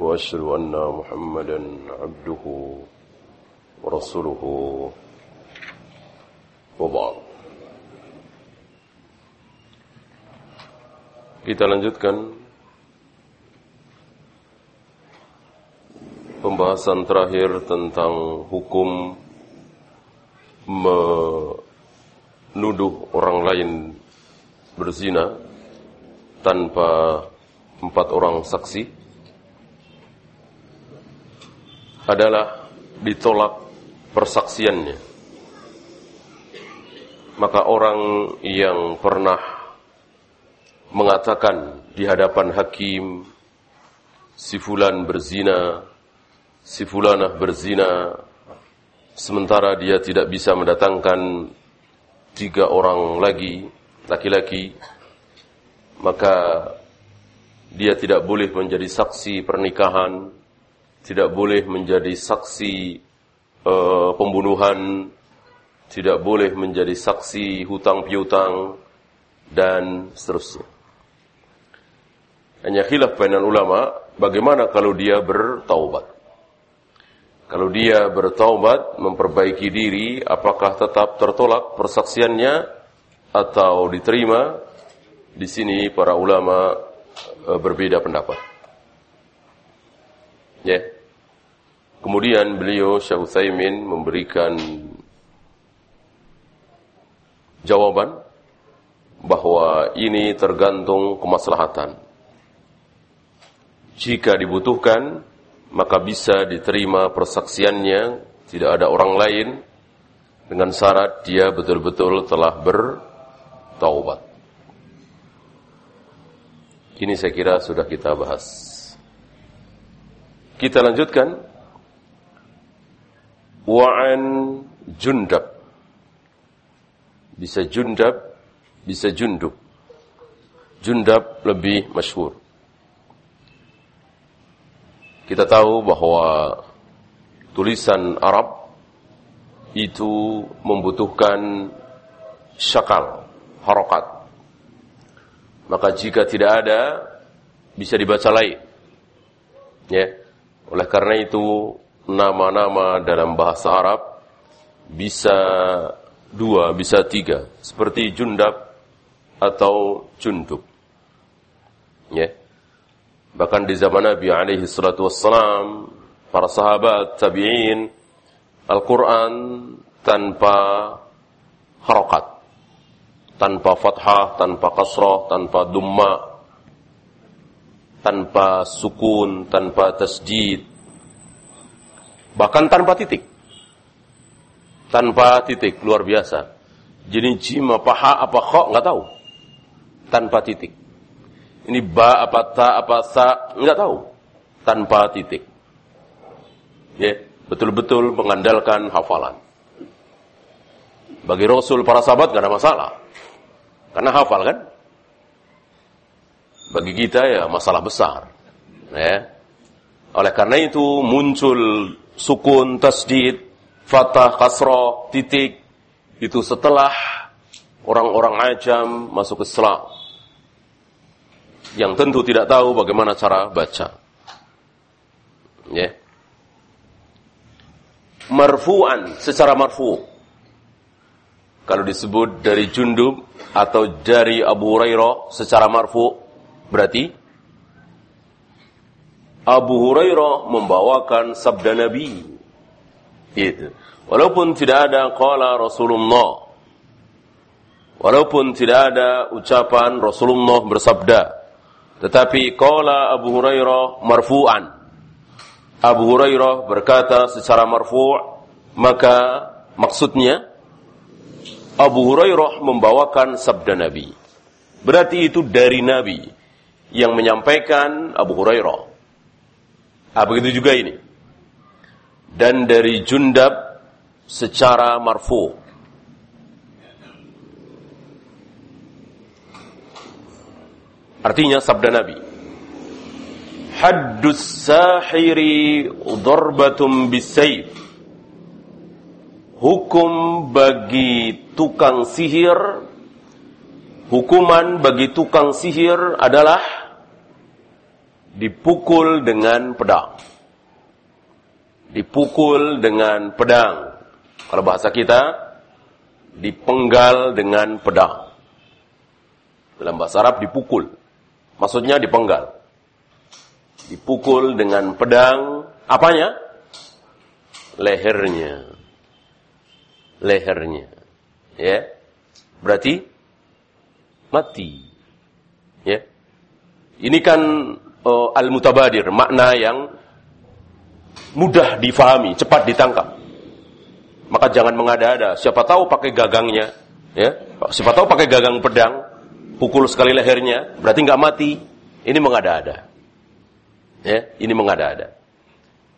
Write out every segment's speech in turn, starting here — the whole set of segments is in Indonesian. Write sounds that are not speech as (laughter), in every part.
وأشهد أن محمدا عبده ورسوله وبعد Kita lanjutkan pembahasan terakhir tentang hukum menuduh orang lain berzina tanpa empat orang saksi adalah ditolak persaksiannya. Maka orang yang pernah mengatakan di hadapan hakim si fulan berzina, si fulanah berzina, sementara dia tidak bisa mendatangkan tiga orang lagi laki-laki, maka dia tidak boleh menjadi saksi pernikahan, tidak boleh menjadi saksi uh, pembunuhan, tidak boleh menjadi saksi hutang piutang, dan seterusnya. Hanya khilaf bainal ulama, bagaimana kalau dia bertaubat? Kalau dia bertaubat, memperbaiki diri, apakah tetap tertolak persaksiannya atau diterima? Di sini para ulama e, berbeda pendapat. Ya. Kemudian beliau Syekh Utsaimin memberikan jawaban bahwa ini tergantung kemaslahatan. Jika dibutuhkan, maka bisa diterima persaksiannya, tidak ada orang lain, dengan syarat dia betul-betul telah bertaubat. Ini saya kira sudah kita bahas. Kita lanjutkan. Wa'an jundab. Bisa jundab, bisa jundub. Jundab lebih masyhur. Kita tahu bahwa tulisan Arab itu membutuhkan syakal, harokat. Maka jika tidak ada, bisa dibaca lain. Ya. Oleh karena itu, nama-nama dalam bahasa Arab bisa dua, bisa tiga. Seperti jundab atau jundub. Ya. Bahkan di zaman Nabi alaihi salatu wassalam, para sahabat, tabi'in, Al-Quran tanpa harokat. Tanpa fathah, tanpa kasrah, tanpa dumma, tanpa sukun, tanpa tasjid. Bahkan tanpa titik. Tanpa titik, luar biasa. Jadi jim apa ha apa kha nggak tahu. Tanpa titik. Ini ba apa ta apa sa nggak tahu. Tanpa titik. Ya, betul-betul mengandalkan hafalan. Bagi Rasul para sahabat nggak ada masalah. Karena hafal kan? Bagi kita ya masalah besar. Ya. Oleh karena itu muncul sukun, tasdid, fatah, kasroh, titik. Itu setelah orang-orang ajam masuk Islam. Yang tentu tidak tahu bagaimana cara baca. Ya. Marfu'an, secara marfu' kalau disebut dari Jundub atau dari Abu Hurairah secara marfu berarti Abu Hurairah membawakan sabda Nabi. Itu. Walaupun tidak ada qala Rasulullah. Walaupun tidak ada ucapan Rasulullah bersabda. Tetapi qala Abu Hurairah marfu'an. Abu Hurairah berkata secara marfu' maka maksudnya Abu Hurairah membawakan sabda Nabi. Berarti itu dari Nabi yang menyampaikan Abu Hurairah. Ah, begitu juga ini. Dan dari Jundab secara marfu. Artinya sabda Nabi. Haddus sahiri darbatum bisayf. Hukum bagi tukang sihir hukuman bagi tukang sihir adalah dipukul dengan pedang. Dipukul dengan pedang. Kalau bahasa kita, dipenggal dengan pedang. Dalam bahasa Arab dipukul. Maksudnya dipenggal. Dipukul dengan pedang, apanya? Lehernya. Lehernya. Ya. Berarti mati. Ya. Ini kan uh, al-mutabadir, makna yang mudah difahami, cepat ditangkap. Maka jangan mengada-ada. Siapa tahu pakai gagangnya, ya. Siapa tahu pakai gagang pedang, pukul sekali lehernya, berarti nggak mati. Ini mengada-ada. Ya, ini mengada-ada.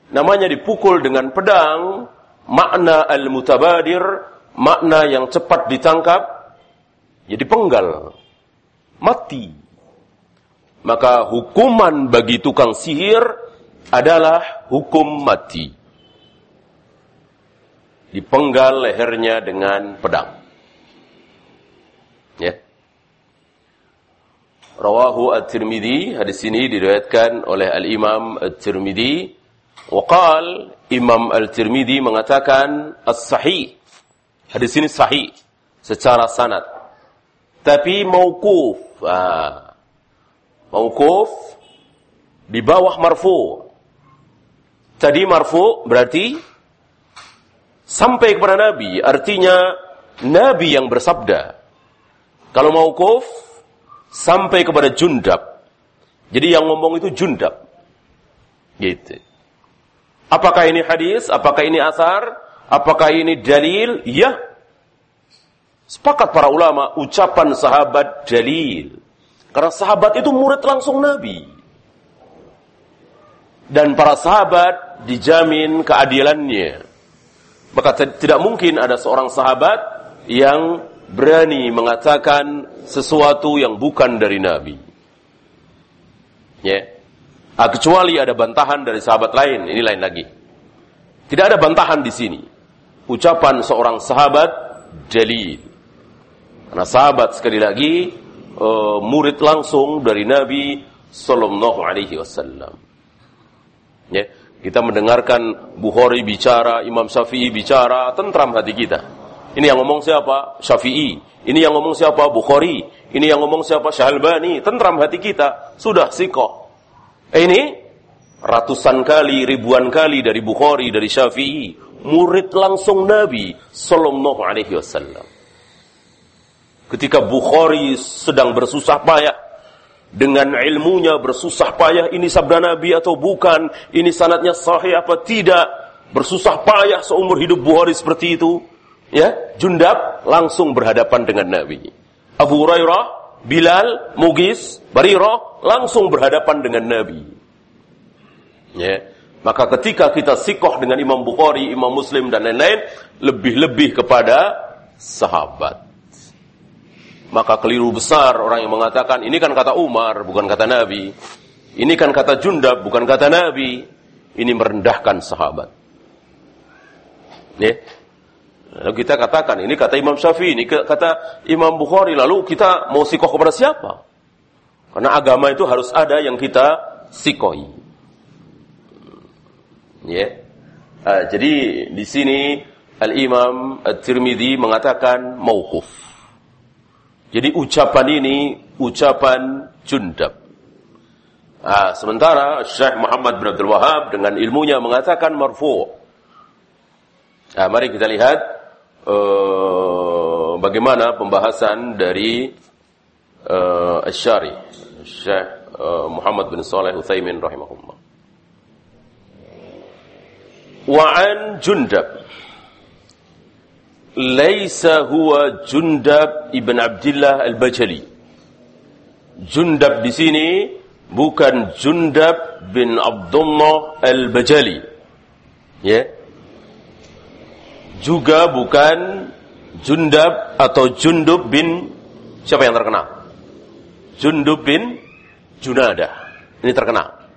Namanya dipukul dengan pedang, makna al-mutabadir, makna yang cepat ditangkap, jadi penggal. Mati. Maka hukuman bagi tukang sihir adalah hukum mati. Dipenggal lehernya dengan pedang. Ya. Rawahu At-Tirmidzi, hadis ini diriwayatkan oleh Al-Imam At-Tirmidzi. Waqal Imam Al-Tirmidzi mengatakan as-sahih. Hadis ini sahih secara sanad. Tapi mauquf. Ah. Mauquf di bawah marfu. Tadi marfu berarti sampai kepada Nabi, artinya Nabi yang bersabda. Kalau mauquf sampai kepada Jundab. Jadi yang ngomong itu Jundab. Gitu. Apakah ini hadis? Apakah ini asar? Apakah ini dalil? Ya. Sepakat para ulama, ucapan sahabat dalil. Karena sahabat itu murid langsung Nabi. Dan para sahabat dijamin keadilannya. Maka tidak mungkin ada seorang sahabat yang berani mengatakan sesuatu yang bukan dari Nabi. Ya. Ah, kecuali ada bantahan dari sahabat lain, ini lain lagi. Tidak ada bantahan di sini. Ucapan seorang sahabat dalil. Karena sahabat sekali lagi uh, murid langsung dari Nabi Sallallahu Alaihi Wasallam. Ya, kita mendengarkan Bukhari bicara, Imam Syafi'i bicara, tentram hati kita. Ini yang ngomong siapa? Syafi'i. Ini yang ngomong siapa? Bukhari. Ini yang ngomong siapa? Syalbani. Tentram hati kita. Sudah sikoh. Eh, ini ratusan kali, ribuan kali dari Bukhari, dari Syafi'i. Murid langsung Nabi Sallallahu Alaihi Wasallam. Ketika Bukhari sedang bersusah payah dengan ilmunya bersusah payah ini sabda Nabi atau bukan, ini sanatnya sahih apa tidak, bersusah payah seumur hidup Bukhari seperti itu, ya, Jundab langsung berhadapan dengan Nabi. Abu Hurairah, Bilal, Mugis, Barirah langsung berhadapan dengan Nabi. Ya. Maka ketika kita sikoh dengan Imam Bukhari, Imam Muslim dan lain-lain, lebih-lebih kepada sahabat. Maka keliru besar orang yang mengatakan ini kan kata Umar, bukan kata Nabi. Ini kan kata Jundab, bukan kata Nabi. Ini merendahkan sahabat. Ya. Lalu kita katakan ini kata Imam Syafi'i, ini kata Imam Bukhari. Lalu kita mau sikoh kepada siapa? Karena agama itu harus ada yang kita sikoi. Ya. Uh, jadi di sini Al Imam At-Tirmidzi mengatakan mauquf. Jadi ucapan ini ucapan Jundab. Ah, sementara Syekh Muhammad bin Abdul Wahab dengan ilmunya mengatakan marfu. Ah, mari kita lihat uh, bagaimana pembahasan dari uh, Asy-Syari Syekh uh, Muhammad bin Saleh Utsaimin rahimahullah. Wa an Jundab Laisa huwa Jundab ibn Abdullah al-Bajali. Jundab di sini bukan Jundab bin Abdullah Al-Bajali. Ya. Juga bukan Jundab atau Jundub bin siapa yang terkenal? Jundub bin Junada. Ini terkenal.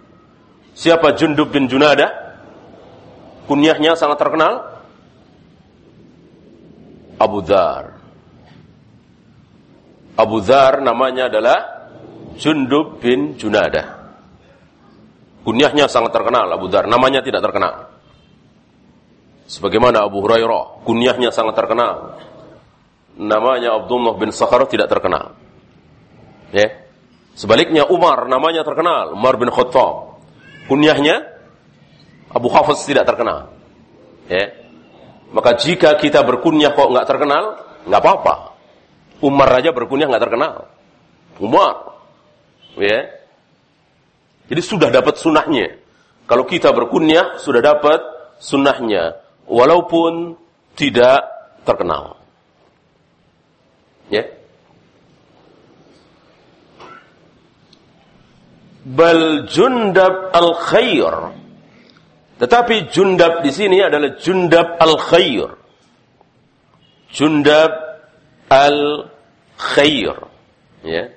Siapa Jundub bin Junada? Kunyahnya sangat terkenal. Abu Dhar. Abu Dhar namanya adalah Jundub bin Junada. Kunyahnya sangat terkenal Abu Dhar, namanya tidak terkenal. Sebagaimana Abu Hurairah, kunyahnya sangat terkenal. Namanya Abdullah bin Sakhar tidak terkenal. Ya. Sebaliknya Umar namanya terkenal, Umar bin Khattab. Kunyahnya Abu Hafiz tidak terkenal. Ya. Maka jika kita berkunyah kok nggak terkenal, nggak apa-apa. Umar aja berkunyah nggak terkenal. Umar. Ya. Jadi sudah dapat sunnahnya. Kalau kita berkunyah sudah dapat sunnahnya. Walaupun tidak terkenal. Ya. Bal jundab al khair. Tetapi jundab di sini adalah jundab al khair. Jundab al khair. Ya.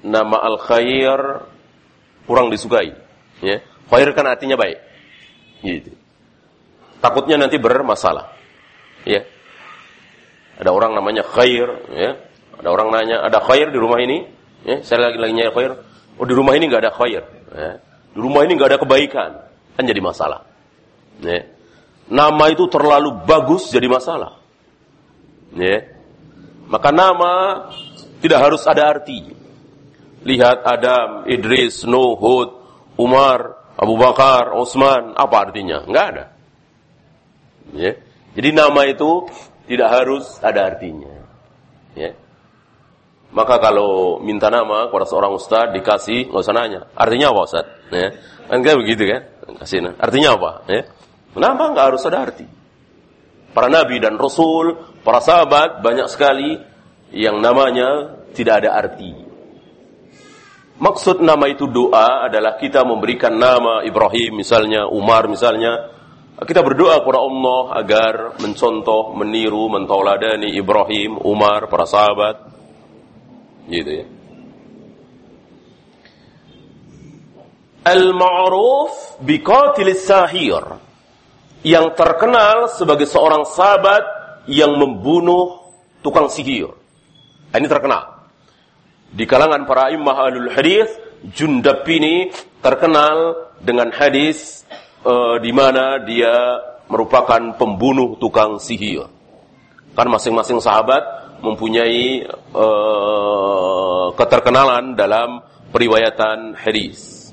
Nama al khair kurang disukai. Ya. Khair kan artinya baik. Gitu. Takutnya nanti bermasalah. Ya. Ada orang namanya khair, ya. Ada orang nanya, ada khair di rumah ini? Ya, saya lagi lagi nyari khair. Oh, di rumah ini nggak ada khair. Ya. Di rumah ini nggak ada kebaikan. Kan jadi masalah. Ya. Nama itu terlalu bagus jadi masalah. Ya. Maka nama tidak harus ada arti. Lihat Adam, Idris, Nuh, Hud, Umar, Abu Bakar, Utsman, apa artinya? Enggak ada. Ya. Jadi nama itu tidak harus ada artinya. Ya. Maka kalau minta nama kepada seorang ustaz dikasih, nggak usah nanya. Artinya apa ustaz? Ya. Kan begitu kan? Kasih nah. Artinya apa? Ya. Kenapa nggak harus ada arti? Para nabi dan rasul, para sahabat banyak sekali yang namanya tidak ada arti. Maksud nama itu doa adalah kita memberikan nama Ibrahim misalnya, Umar misalnya. Kita berdoa kepada Allah agar mencontoh, meniru, mentauladani Ibrahim, Umar, para sahabat, Gitu ya. Al-ma'ruf biqatilis sahir. Yang terkenal sebagai seorang sahabat yang membunuh tukang sihir. Ini terkenal. Di kalangan para imam alul hadis, Jundab ini terkenal dengan hadis uh, di mana dia merupakan pembunuh tukang sihir. Kan masing-masing sahabat mempunyai uh, keterkenalan dalam periwayatan hadis.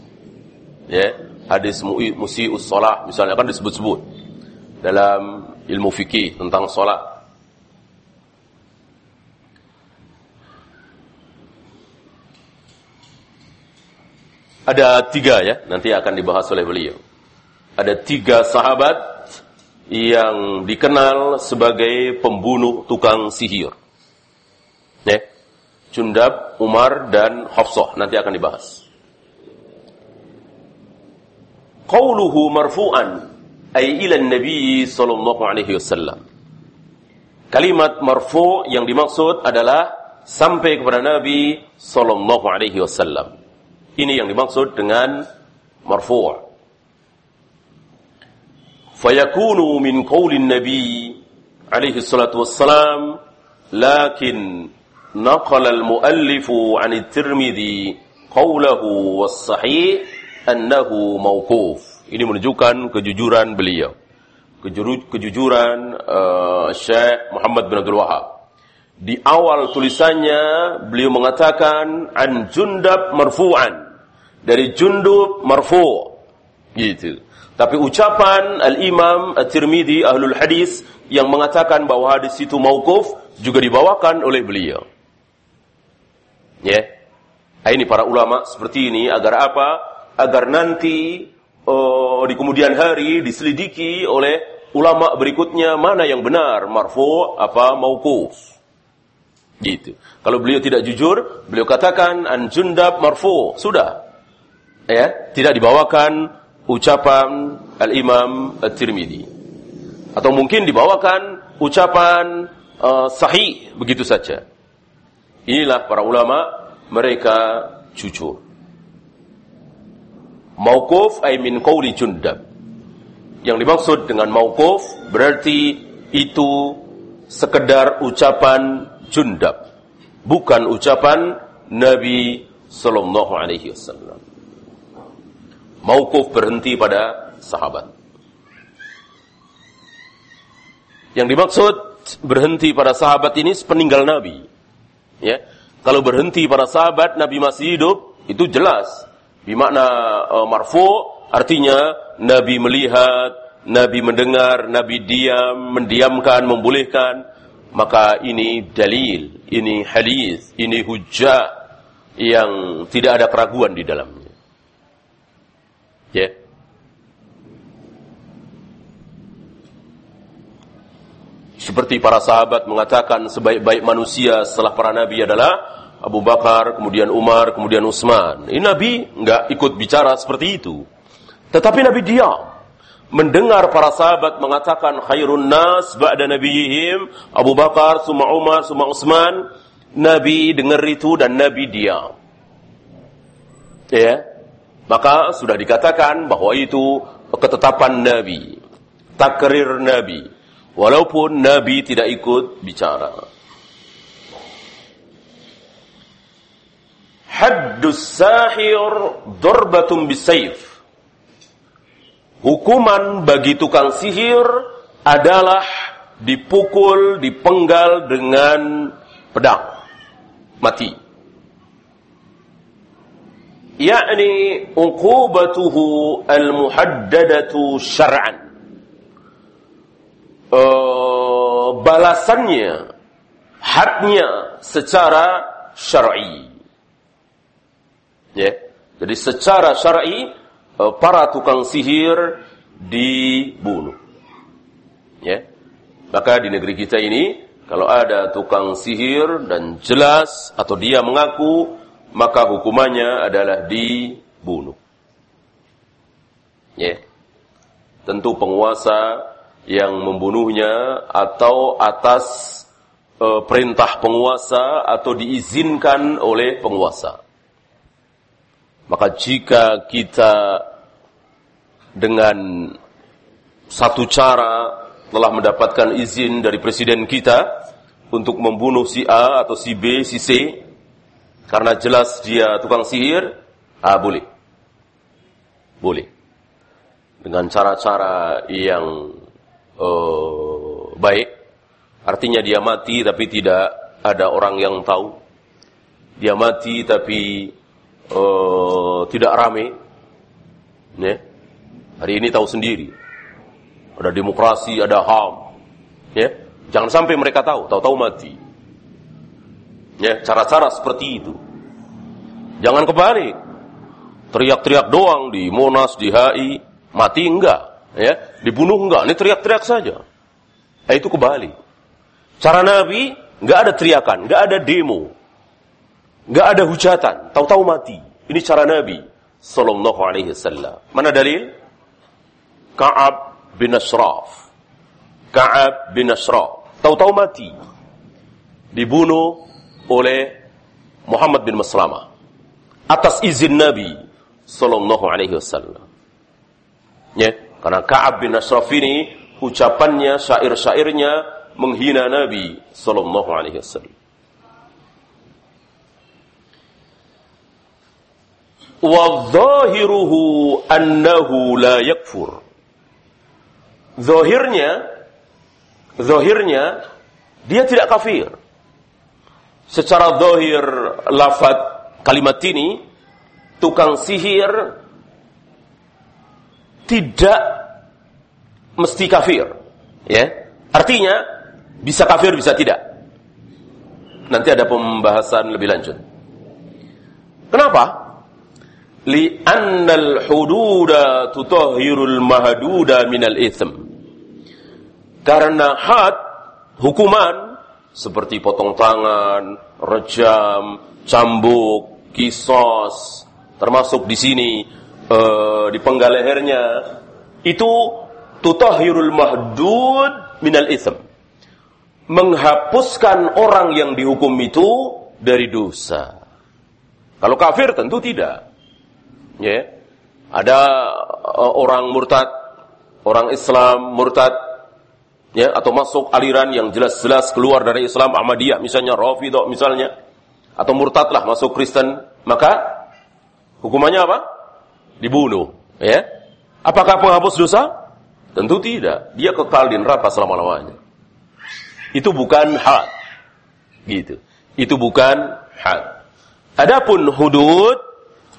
Ya, hadis musius salah misalnya kan disebut-sebut dalam ilmu fikih tentang salat. Ada tiga ya, nanti akan dibahas oleh beliau. Ada tiga sahabat yang dikenal sebagai pembunuh tukang sihir. Ya. Jundab, Umar dan Hafsah nanti akan dibahas. Qauluhu marfu'an ay ila Nabi sallallahu alaihi wasallam. Kalimat marfu' yang dimaksud adalah sampai kepada Nabi sallallahu alaihi wasallam. Ini yang dimaksud dengan marfu'. Fayakunu min qaulin Nabi alaihi salatu wassalam lakin نقل المؤلف عن الترمذي قوله والصحيح أنه موقوف ini menunjukkan kejujuran beliau. Kejujuran uh, Syekh Muhammad bin Abdul Wahab. Di awal tulisannya beliau mengatakan an jundab marfu'an. Dari jundub marfu' gitu. Tapi ucapan al-Imam At-Tirmidzi ahlul hadis yang mengatakan bahwa hadis itu mauquf juga dibawakan oleh beliau. Ya. Nah, ini para ulama seperti ini agar apa? Agar nanti oh, di kemudian hari diselidiki oleh ulama berikutnya mana yang benar, marfu apa mauquf. Gitu. Kalau beliau tidak jujur, beliau katakan an jundab marfu, sudah. Ya, tidak dibawakan ucapan Al-Imam At-Tirmidzi. Atau mungkin dibawakan ucapan uh, sahih begitu saja. Inilah para ulama mereka jujur. Mauquf ay min qawli Jundab. Yang dimaksud dengan mauquf berarti itu sekedar ucapan Jundab, bukan ucapan Nabi sallallahu alaihi wasallam. Mauquf berhenti pada sahabat. Yang dimaksud berhenti pada sahabat ini sepeninggal Nabi. Ya. Kalau berhenti para sahabat Nabi masih hidup, itu jelas. Bimakna uh, marfu artinya Nabi melihat, Nabi mendengar, Nabi diam, mendiamkan, membolehkan. Maka ini dalil, ini hadis, ini hujah yang tidak ada keraguan di dalamnya. Ya. Yeah. Seperti para sahabat mengatakan sebaik-baik manusia setelah para nabi adalah Abu Bakar, kemudian Umar, kemudian Utsman. Ini Nabi nggak ikut bicara seperti itu. Tetapi Nabi diam. Mendengar para sahabat mengatakan khairun nas ba'da nabiyihim Abu Bakar, summa Umar, summa Utsman. Nabi dengar itu dan Nabi diam. Ya. Maka sudah dikatakan bahwa itu ketetapan Nabi. Takrir Nabi Walaupun Nabi tidak ikut bicara. Haddus sahir dorbatum bisayf. Hukuman bagi tukang sihir adalah dipukul, dipenggal dengan pedang. Mati. Yakni uqubatuhu al-muhaddadatu syar'an uh, balasannya, hadnya secara syar'i. Ya. Jadi secara syar'i uh, para tukang sihir dibunuh. Ya. Maka di negeri kita ini kalau ada tukang sihir dan jelas atau dia mengaku maka hukumannya adalah dibunuh. Ya. Tentu penguasa yang membunuhnya atau atas e, perintah penguasa atau diizinkan oleh penguasa. Maka jika kita dengan satu cara telah mendapatkan izin dari presiden kita untuk membunuh si A atau si B, si C, karena jelas dia tukang sihir, ah boleh. Boleh. Dengan cara-cara yang uh, baik, artinya dia mati tapi tidak ada orang yang tahu. Dia mati tapi uh, tidak rame. Ya. Hari ini tahu sendiri. Ada demokrasi, ada HAM. Ya. Jangan sampai mereka tahu, tahu-tahu mati. Ya, cara-cara seperti itu. Jangan kebalik. Teriak-teriak doang di Monas, di HI, mati enggak ya dibunuh enggak ini teriak-teriak saja eh, itu kembali cara Nabi enggak ada teriakan enggak ada demo enggak ada hujatan tahu-tahu mati. Ini cara Nabi sallallahu alaihi wasallam. Mana dalil? Ka'ab bin Ashraf. Ka'ab bin Ashraf. Tahu-tahu mati. Dibunuh oleh Muhammad bin Maslamah atas izin Nabi sallallahu alaihi wasallam. Ya karena Ka'ab bin Ashraf ini ucapannya, syair-syairnya menghina Nabi sallallahu alaihi wasallam. Wa dhahiruhu annahu la yakfur. Zahirnya zahirnya dia tidak kafir. Secara zahir lafaz kalimat ini tukang sihir tidak mesti kafir. Ya. Artinya bisa kafir bisa tidak. Nanti ada pembahasan lebih lanjut. Kenapa? Li'annal hududa tutahhirul mahduda minal ithm. Karena had hukuman seperti potong tangan, rejam, cambuk, kisos, termasuk di sini uh, di penggal lehernya itu tutahhirul mahdud minal ism menghapuskan orang yang dihukum itu dari dosa. Kalau kafir tentu tidak ya. Ada uh, orang murtad orang Islam murtad ya atau masuk aliran yang jelas-jelas keluar dari Islam Ahmadiyah misalnya Rafidhah misalnya atau murtadlah masuk Kristen maka hukumannya apa? Dibunuh ya. Apakah penghapus dosa? Tentu tidak. Dia kekal di neraka selama-lamanya. Itu bukan had. Gitu. Itu bukan had. Adapun hudud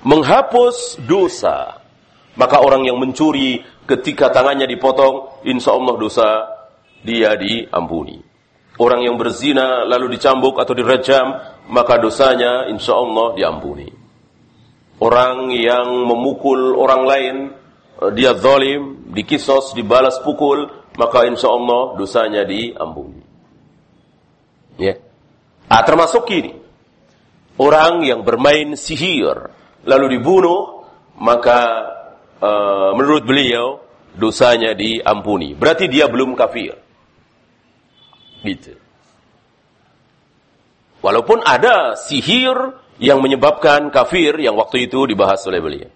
menghapus dosa maka orang yang mencuri ketika tangannya dipotong insya Allah dosa dia diampuni orang yang berzina lalu dicambuk atau direjam maka dosanya insya Allah diampuni orang yang memukul orang lain, dia zalim, dikisos, dibalas pukul, maka insya Allah dosanya diampuni. Ya. Ah, termasuk ini. Orang yang bermain sihir, lalu dibunuh, maka uh, menurut beliau, dosanya diampuni. Berarti dia belum kafir. Gitu. Walaupun ada sihir yang menyebabkan kafir yang waktu itu dibahas oleh beliau.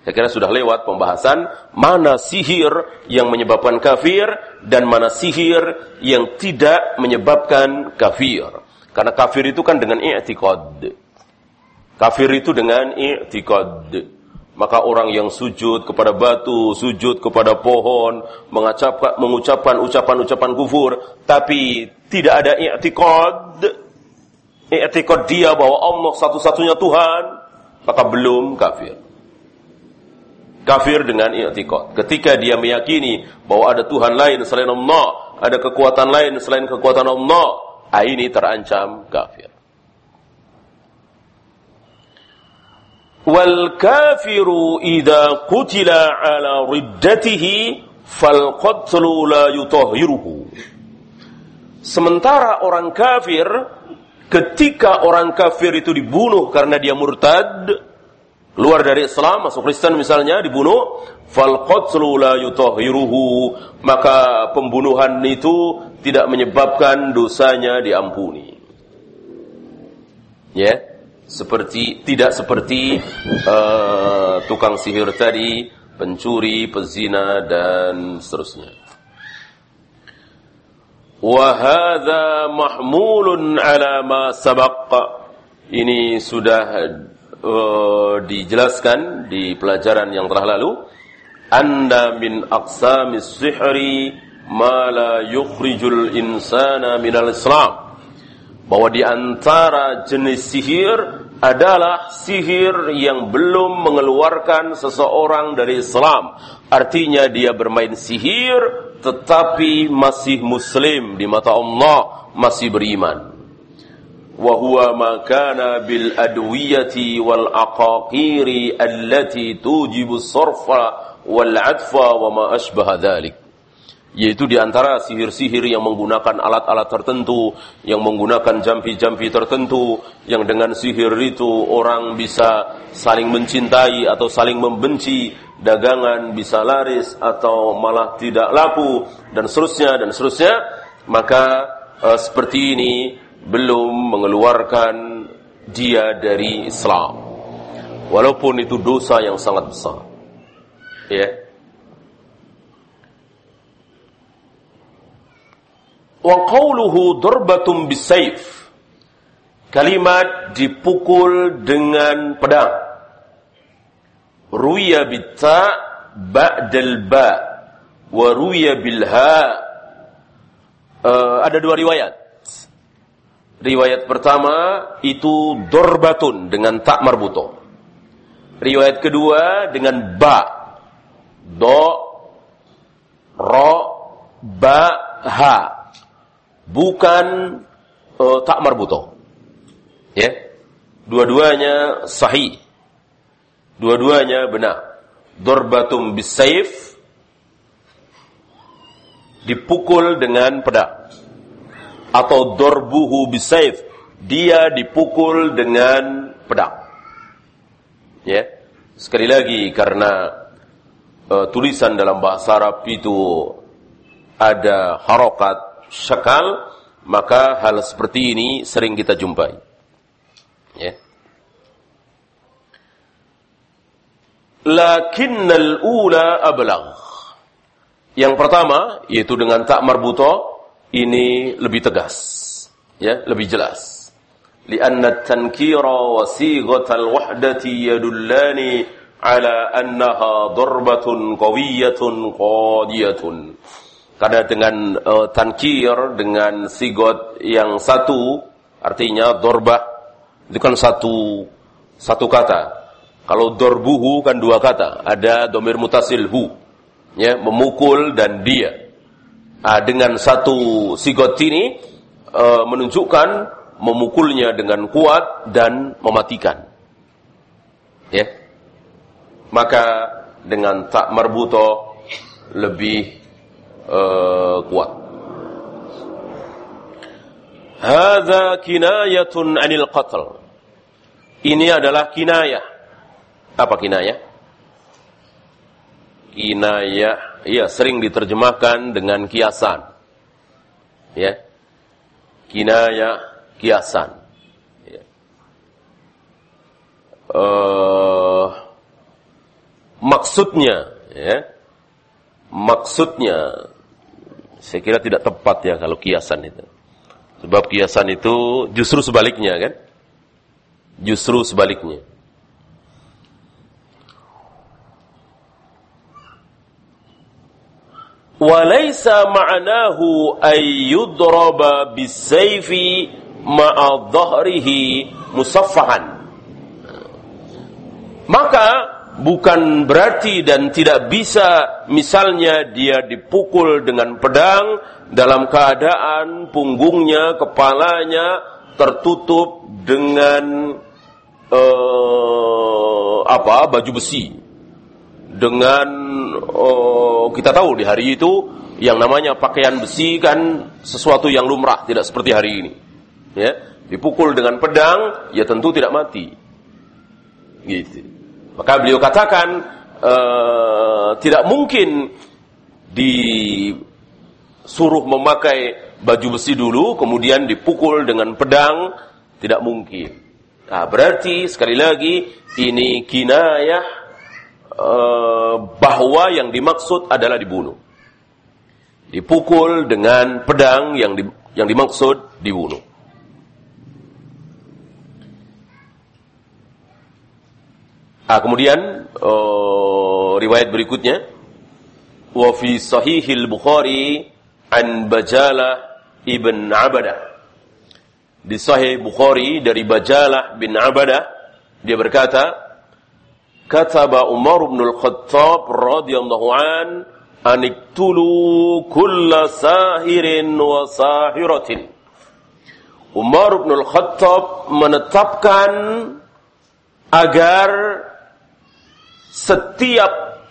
Saya kira sudah lewat pembahasan mana sihir yang menyebabkan kafir dan mana sihir yang tidak menyebabkan kafir. Karena kafir itu kan dengan i'tiqad. Kafir itu dengan i'tiqad. Maka orang yang sujud kepada batu, sujud kepada pohon, mengucapkan ucapan-ucapan kufur, tapi tidak ada i'tiqad, i'tikad dia bahwa Allah satu-satunya Tuhan, maka belum kafir. Kafir dengan i'tikad. Ketika dia meyakini bahwa ada Tuhan lain selain Allah, ada kekuatan lain selain kekuatan Allah, ah, ini terancam kafir. Wal kafiru idza qutila ala riddatihi fal qatlu. Sementara orang kafir ketika orang kafir itu dibunuh karena dia murtad, keluar dari Islam, masuk Kristen misalnya, dibunuh, fal la yutahhiruhu, maka pembunuhan itu tidak menyebabkan dosanya diampuni. Ya, yeah. Seperti tidak seperti uh, tukang sihir tadi, pencuri, pezina dan seterusnya. Wahada mahmulun ala ma sabaq. Ini sudah uh, dijelaskan di pelajaran yang telah lalu. Anda min aqsamis sihri ma la yukhrijul insana minal Islam. Bahwa di antara jenis sihir adalah sihir yang belum mengeluarkan seseorang dari Islam. Artinya dia bermain sihir tetapi masih muslim di mata Allah, masih beriman. Wa huwa ma kana bil adwiyati wal aqaqiri allati tujibu sarfa wal adfa wa ma asbaha dhalik. Yaitu di antara sihir-sihir yang menggunakan alat-alat tertentu, yang menggunakan jampi-jampi tertentu, yang dengan sihir itu orang bisa saling mencintai atau saling membenci, dagangan bisa laris atau malah tidak laku dan seterusnya dan seterusnya. Maka uh, seperti ini belum mengeluarkan dia dari Islam. Walaupun itu dosa yang sangat besar. Ya wa qawluhu darbatum bisayf kalimat dipukul dengan pedang. Ruya bitta ba'dal ba wa ruya bilha. Uh, ada dua riwayat. Riwayat pertama itu dorbatun dengan tak marbuto. Riwayat kedua dengan ba. Do ro ba ha bukan uh, tak marbuto ya dua-duanya sahih Dua-duanya benar. Dorbatum bisayf dipukul dengan pedang. Atau dorbuhu bisayf dia dipukul dengan pedang. Ya. Sekali lagi karena uh, tulisan dalam bahasa Arab itu ada harokat syakal, maka hal seperti ini sering kita jumpai. Ya. Lakinnal ula ablagh. Yang pertama yaitu dengan tak marbuto ini lebih tegas, ya, lebih jelas. Lianna tankira wa sighatal wahdati yadullani ala annaha darbatun qawiyyatun qadiyatun karena dengan uh, tankir dengan sigot yang satu artinya dorba itu kan satu satu kata kalau dorbuhu kan dua kata ada domir mutasil hu ya memukul dan dia nah, dengan satu sigot ini uh, menunjukkan memukulnya dengan kuat dan mematikan. Ya. Maka dengan tak marbuto lebih uh, kuat. Hadza kinayatun 'anil qatl. Ini adalah kinayah. Apa kinayah? Kinayah, iya sering diterjemahkan dengan kiasan. Ya. Kinayah kiasan. Ya. Uh, maksudnya, ya, maksudnya, saya kira tidak tepat ya kalau kiasan itu. Sebab kiasan itu justru sebaliknya kan? Justru sebaliknya. Walaysa ma'nahu ay yudraba bisayfi ma'adhahrihi musaffahan. Maka bukan berarti dan tidak bisa misalnya dia dipukul dengan pedang dalam keadaan punggungnya, kepalanya tertutup dengan uh, apa? baju besi. Dengan uh, kita tahu di hari itu yang namanya pakaian besi kan sesuatu yang lumrah, tidak seperti hari ini ya dipukul dengan pedang ya tentu tidak mati gitu maka beliau katakan uh, tidak mungkin disuruh memakai baju besi dulu kemudian dipukul dengan pedang. Tidak mungkin. Nah berarti sekali lagi ini kinayah uh, bahwa yang dimaksud adalah dibunuh. Dipukul dengan pedang yang di, yang dimaksud dibunuh Ah, kemudian uh, riwayat berikutnya wa fi sahihil Bukhari an Bajalah ibn Abadah. Di sahih Bukhari dari Bajalah bin Abadah dia berkata kataba Umar bin Al-Khattab radhiyallahu an aniktulu kulla sahirin wa sahiratin. Umar bin Al-Khattab menetapkan agar setiap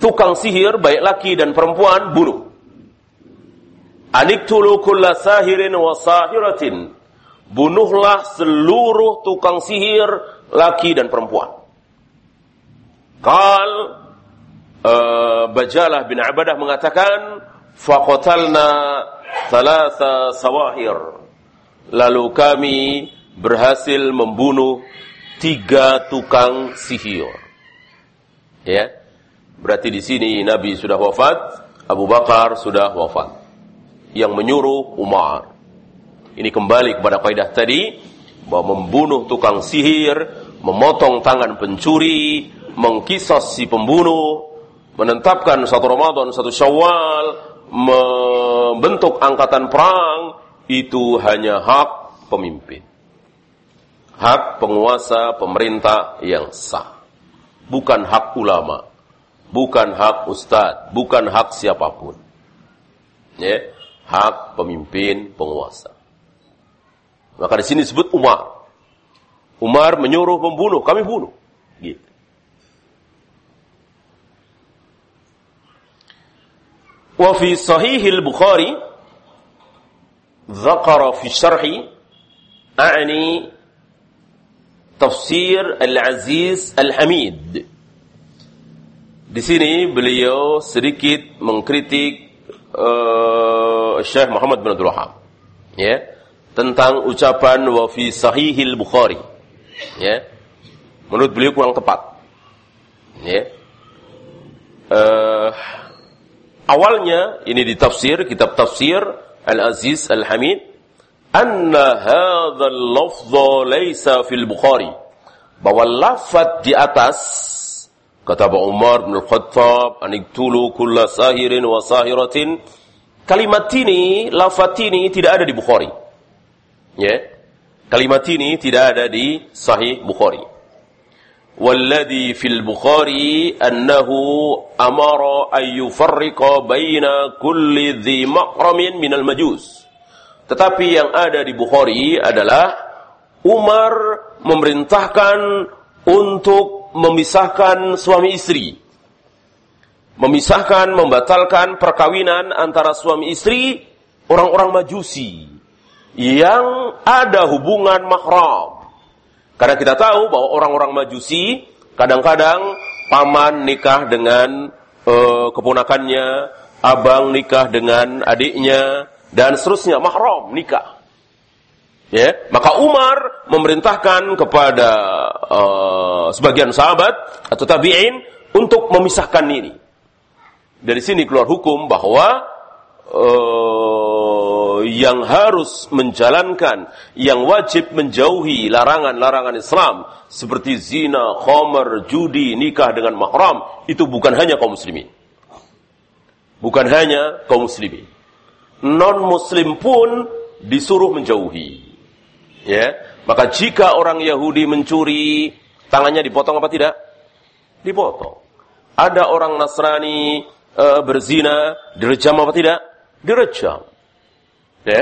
tukang sihir baik laki dan perempuan bunuh. Aniktulu kulla sahirin wa sahiratin. Bunuhlah seluruh tukang sihir laki dan perempuan. Kal uh, Bajalah bin Abadah mengatakan faqatalna thalatha sawahir. Lalu kami berhasil membunuh tiga tukang sihir. Ya. Berarti di sini Nabi sudah wafat, Abu Bakar sudah wafat. Yang menyuruh Umar. Ini kembali kepada kaidah tadi bahwa membunuh tukang sihir, memotong tangan pencuri, mengkisos si pembunuh, menetapkan satu Ramadan, satu Syawal, membentuk angkatan perang itu hanya hak pemimpin. Hak penguasa pemerintah yang sah bukan hak ulama, bukan hak ustadz, bukan hak siapapun. Ya, hak pemimpin penguasa. Maka di sini disebut Umar. Umar menyuruh membunuh, kami bunuh. Gitu. Wa fi sahihil Bukhari ذكر في الشرح أعني Tafsir Al-Aziz Al-Hamid. Di sini beliau sedikit mengkritik uh, Syekh Muhammad bin Abdul Wahab. Ya, tentang ucapan wa sahihil Bukhari. Ya. Menurut beliau kurang tepat. Ya. Uh, awalnya ini di tafsir, kitab tafsir Al-Aziz Al-Hamid anna hadzal lafdha laysa fil Bukhari. Bahwa lafaz di atas kata Abu Umar bin Al-Khattab aniktulu kulla sahirin wa sahiratin kalimat ini lafaz ini tidak ada di Bukhari. Ya. Kalimat ini tidak ada di Sahih Bukhari. Walladhi fil Bukhari annahu amara an yufarriqa baina kulli dhi maqramin minal majus. Tetapi yang ada di Bukhari adalah Umar memerintahkan untuk memisahkan suami istri. Memisahkan, membatalkan perkawinan antara suami istri orang-orang majusi yang ada hubungan mahram. Karena kita tahu bahwa orang-orang majusi kadang-kadang paman nikah dengan uh, keponakannya, abang nikah dengan adiknya, dan seterusnya mahram nikah. Ya, maka Umar memerintahkan kepada uh, sebagian sahabat atau tabi'in untuk memisahkan ini. Dari sini keluar hukum bahwa uh, yang harus menjalankan, yang wajib menjauhi larangan-larangan Islam seperti zina, khomer, judi, nikah dengan mahram itu bukan hanya kaum muslimin. Bukan hanya kaum muslimin non muslim pun disuruh menjauhi. Ya, maka jika orang Yahudi mencuri, tangannya dipotong apa tidak? Dipotong. Ada orang Nasrani e, berzina, direjam apa tidak? Direjam. Ya.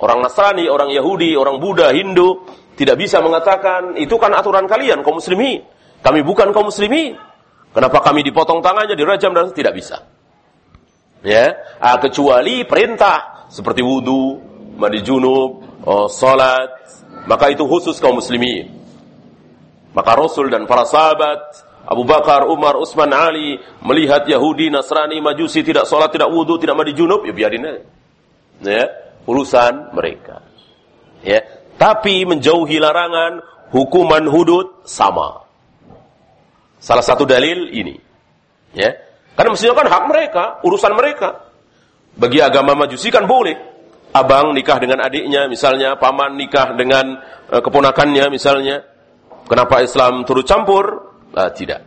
Orang Nasrani, orang Yahudi, orang Buddha, Hindu tidak bisa mengatakan itu kan aturan kalian kaum muslimin. Kami bukan kaum muslimin. Kenapa kami dipotong tangannya, dirajam dan tidak bisa ya ah, kecuali perintah seperti wudhu mandi junub oh, salat maka itu khusus kaum muslimin maka Rasul dan para sahabat Abu Bakar, Umar, Utsman, Ali melihat Yahudi, Nasrani, Majusi tidak sholat, tidak wudhu, tidak mandi junub, ya biarin aja. Ya, urusan mereka. Ya, tapi menjauhi larangan, hukuman hudud sama. Salah satu dalil ini. Ya, karena mestinya kan hak mereka, urusan mereka. Bagi agama majusi kan boleh. Abang nikah dengan adiknya misalnya, paman nikah dengan uh, keponakannya misalnya. Kenapa Islam turut campur? Uh, tidak.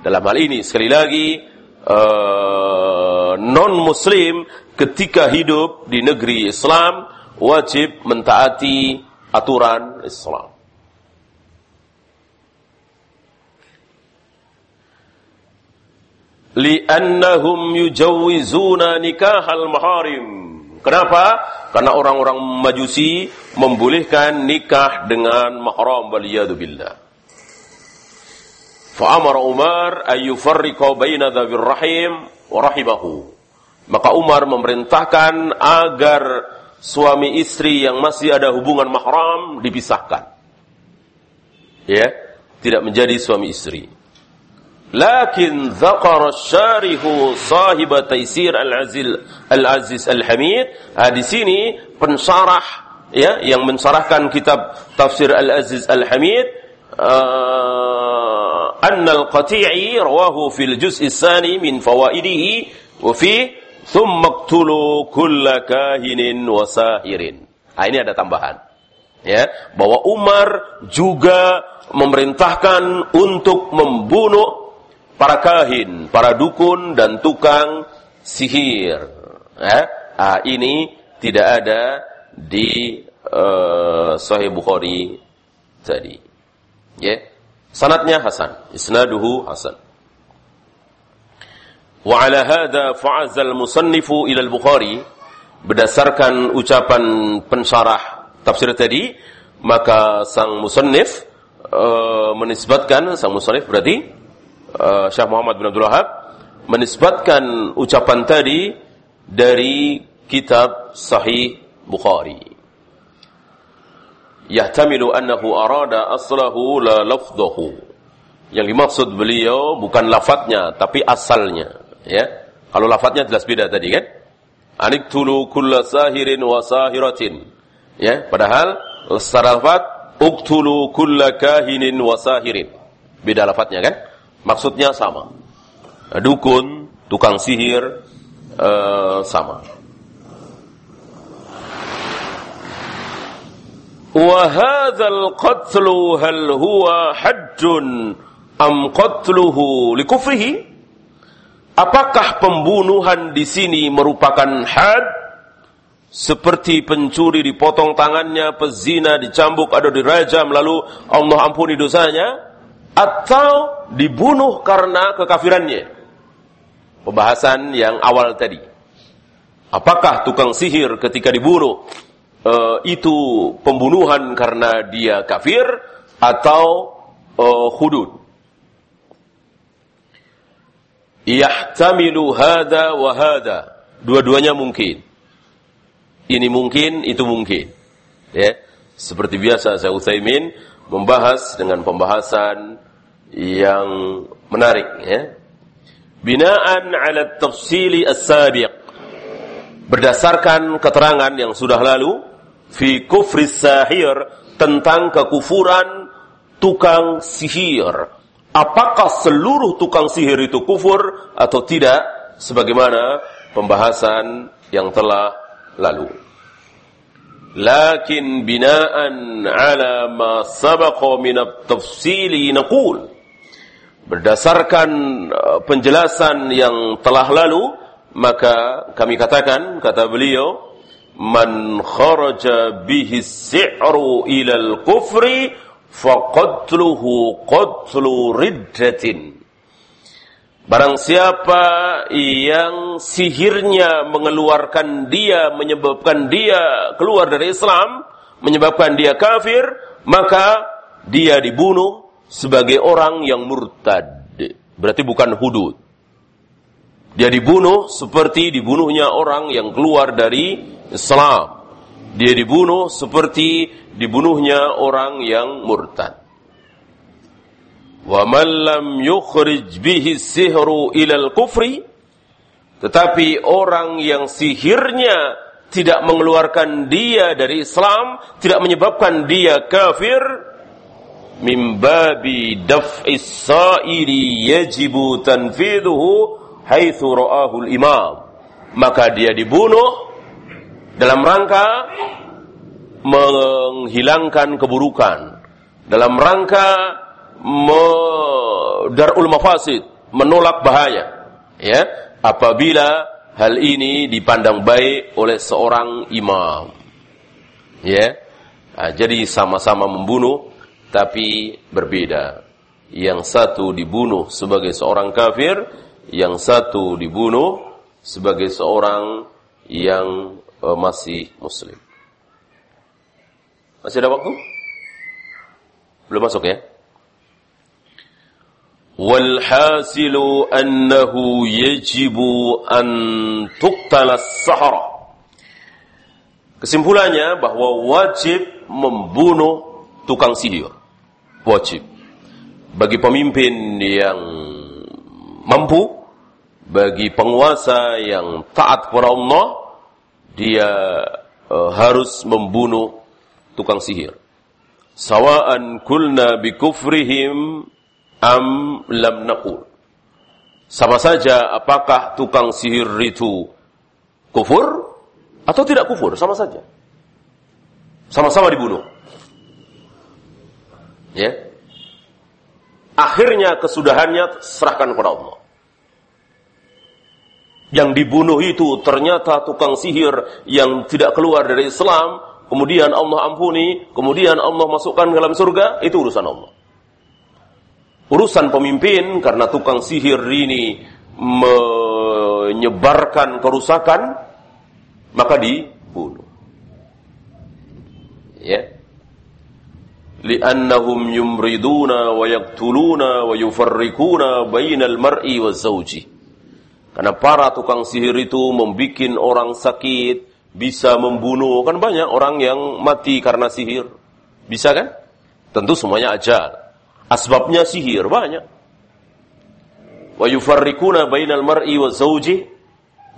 Dalam hal ini sekali lagi uh, non-muslim ketika hidup di negeri Islam wajib mentaati aturan Islam. Li'annahum yujawizuna nikahal maharim. Kenapa? Karena orang-orang Majusi membolehkan nikah dengan mahram waliyadu billah. Fa'amara Umar ayyufarriqa baina dzawir rahim wa rahimahu. Maka Umar memerintahkan agar suami istri yang masih ada hubungan mahram dipisahkan. Ya, tidak menjadi suami istri. Lakin zakar syarihu sahib taisir al-azil al-aziz al-hamid. Nah, di sini pensarah ya yang mensarahkan kitab tafsir al-aziz al-hamid uh, anna al-qati'i rawahu fil juz' tsani min fawaidihi wa fi thumma qtulu kahinin wa sahirin. Nah, ini ada tambahan. Ya, bahwa Umar juga memerintahkan untuk membunuh para kahin, para dukun dan tukang sihir. Ya, ah, ini tidak ada di uh, Sahih Bukhari tadi. Ya. Sanatnya Hasan, isnaduhu Hasan. Wa ala hadha fa'azza al-musannifu ila al-Bukhari berdasarkan ucapan pensyarah tafsir tadi maka sang musannif uh, menisbatkan sang musannif berarti uh, Syekh Muhammad bin Abdul Wahab menisbatkan ucapan tadi dari kitab Sahih Bukhari. yahtamilu annahu arada aslahu la lafdahu. Yang dimaksud beliau bukan lafadznya tapi asalnya, ya. Kalau lafadznya jelas beda tadi kan? Aniktulu kulla sahirin wa sahiratin. Ya, padahal secara lafaz uktulu kulla kahinin wa sahirin. Beda lafadznya kan? Maksudnya sama. Dukun, tukang sihir, eh, sama. Wahadzal qatlu hal huwa hajjun am qatluhu likufrihi? Apakah pembunuhan di sini merupakan had seperti pencuri dipotong tangannya, pezina dicambuk atau dirajam lalu Allah ampuni dosanya? Atau dibunuh karena kekafirannya? Pembahasan yang awal tadi. Apakah tukang sihir ketika dibunuh uh, itu pembunuhan karena dia kafir atau uh, hudud. Yahtamilu hada wa hada. Dua-duanya mungkin. Ini mungkin, itu mungkin. Ya. Seperti biasa saya Utsaimin membahas dengan pembahasan yang menarik ya. Binaan ala tafsili as-sabiq. Berdasarkan keterangan yang sudah lalu fi kufri sahir tentang kekufuran tukang sihir. Apakah seluruh tukang sihir itu kufur atau tidak? Sebagaimana pembahasan yang telah lalu. Lakin binaan ala ma sabaqa min at-tafsili naqul. Berdasarkan uh, penjelasan yang telah lalu, maka kami katakan, kata beliau, man kharaja bihi si'ru ila al-kufri faqatluhu qatlu riddatin. Barang siapa yang sihirnya mengeluarkan dia, menyebabkan dia keluar dari Islam, menyebabkan dia kafir, maka dia dibunuh sebagai orang yang murtad. Berarti bukan hudud. Dia dibunuh seperti dibunuhnya orang yang keluar dari Islam. Dia dibunuh seperti dibunuhnya orang yang murtad. Wa man lam sihru ilal kufri tetapi orang yang sihirnya tidak mengeluarkan dia dari Islam, tidak menyebabkan dia kafir, min babi daf'is sa'iri yajibu tanfidhuhu haitsu ra'ahu al-imam. Maka dia dibunuh dalam rangka menghilangkan keburukan, dalam rangka darul mafasid, menolak bahaya. Ya, apabila hal ini dipandang baik oleh seorang imam. Ya. Jadi sama-sama membunuh tapi berbeda. Yang satu dibunuh sebagai seorang kafir, yang satu dibunuh sebagai seorang yang uh, masih muslim. Masih ada waktu? Belum masuk ya? والحاصل أنه يجب أن تقتل السحرة Kesimpulannya bahwa wajib membunuh tukang sihir. Wajib. Bagi pemimpin yang mampu, bagi penguasa yang taat kepada Allah, dia uh, harus membunuh tukang sihir. Sawa'an kulna bi kufrihim am lam naqul. Sama saja apakah tukang sihir itu kufur atau tidak kufur, sama saja. Sama-sama dibunuh. Ya. Akhirnya kesudahannya serahkan kepada Allah yang dibunuh itu ternyata tukang sihir yang tidak keluar dari Islam, kemudian Allah ampuni, kemudian Allah masukkan ke dalam surga, itu urusan Allah. Urusan pemimpin karena tukang sihir ini menyebarkan kerusakan, maka dibunuh. Ya. Yaktuluna wa yufarrikuna bainal mar'i wa zawji. Karena para tukang sihir itu membuat orang sakit, bisa membunuh. Kan banyak orang yang mati karena sihir. Bisa kan? Tentu semuanya ajal. Asbabnya sihir banyak. Wa yufarriquna bainal mar'i wa zawji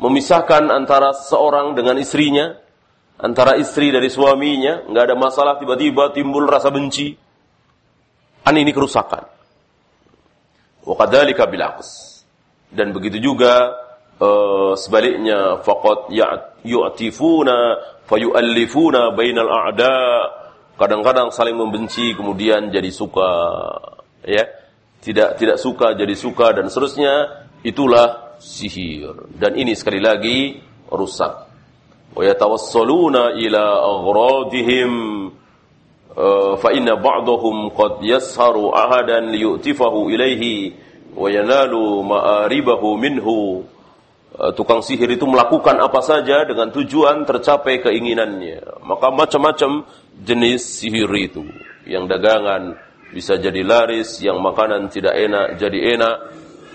memisahkan antara seorang dengan istrinya, antara istri dari suaminya, nggak ada masalah tiba-tiba timbul rasa benci. An ini kerusakan. Wa kadzalika bil Dan begitu juga uh, sebaliknya faqad yu'tifuna fayu'allifuna bainal a'da. Kadang-kadang saling membenci kemudian jadi suka ya. Tidak tidak suka jadi suka dan seterusnya. Itulah sihir. Dan ini sekali lagi rusak fa inna ba'dahum qad yasharu ahadan liyutifahu ilaihi wa yanalu ma'aribahu minhu Eh, tukang sihir itu melakukan apa saja dengan tujuan tercapai keinginannya. Maka macam-macam jenis sihir itu. Yang dagangan bisa jadi laris, yang makanan tidak enak jadi enak,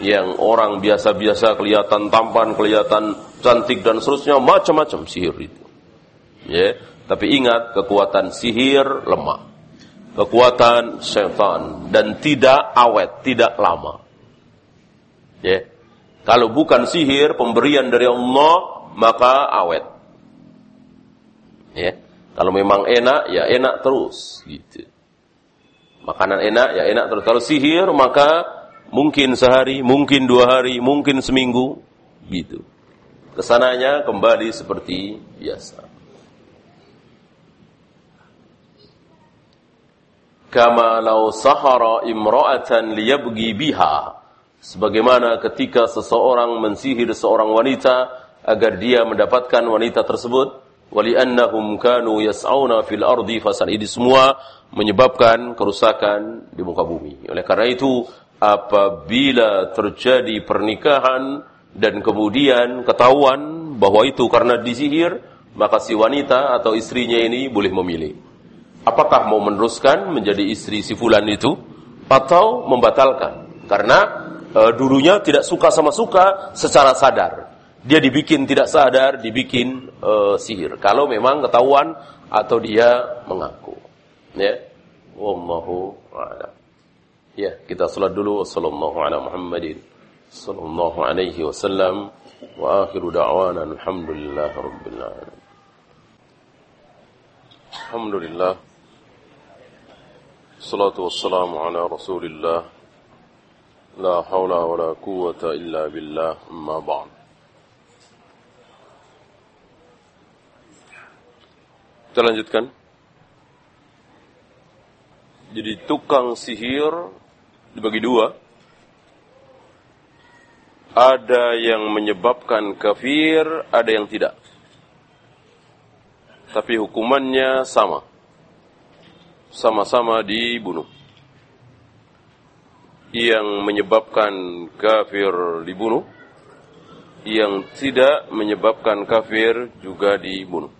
yang orang biasa-biasa kelihatan tampan, kelihatan cantik dan seterusnya, macam-macam sihir itu. Ya, tapi ingat kekuatan sihir lemah. Kekuatan setan dan tidak awet, tidak lama. Ya, kalau bukan sihir, pemberian dari Allah, maka awet. Ya. Kalau memang enak, ya enak terus. Gitu. Makanan enak, ya enak terus. Kalau sihir, maka mungkin sehari, mungkin dua hari, mungkin seminggu. Gitu. Ke sananya kembali seperti biasa. Kama lau sahara imra'atan liyabgi biha Sebagaimana ketika seseorang mensihir seorang wanita agar dia mendapatkan wanita tersebut, wali'annahum kanu yas'auna fil ardi fasad. Ini semua menyebabkan kerusakan di muka bumi. Oleh karena itu, apabila terjadi pernikahan dan kemudian ketahuan bahwa itu karena disihir, maka si wanita atau istrinya ini boleh memilih. Apakah mau meneruskan menjadi istri si fulan itu atau membatalkan? Karena e, dulunya tidak suka sama suka secara sadar. Dia dibikin tidak sadar, dibikin e, sihir. Kalau memang ketahuan atau dia mengaku. Ya. Wallahu a'lam. Ya, kita salat dulu. Sallallahu ala Muhammadin. Sallallahu alaihi wasallam. Wa akhiru da'wana. Alhamdulillah Rabbil alamin. Alhamdulillah. Salatu wassalamu ala rasulillah. La hawla wa la quwata illa billah. Amma ba'd. Kita lanjutkan. Jadi tukang sihir dibagi dua. Ada yang menyebabkan kafir, ada yang tidak. Tapi hukumannya sama. Sama-sama dibunuh yang menyebabkan kafir dibunuh, yang tidak menyebabkan kafir juga dibunuh.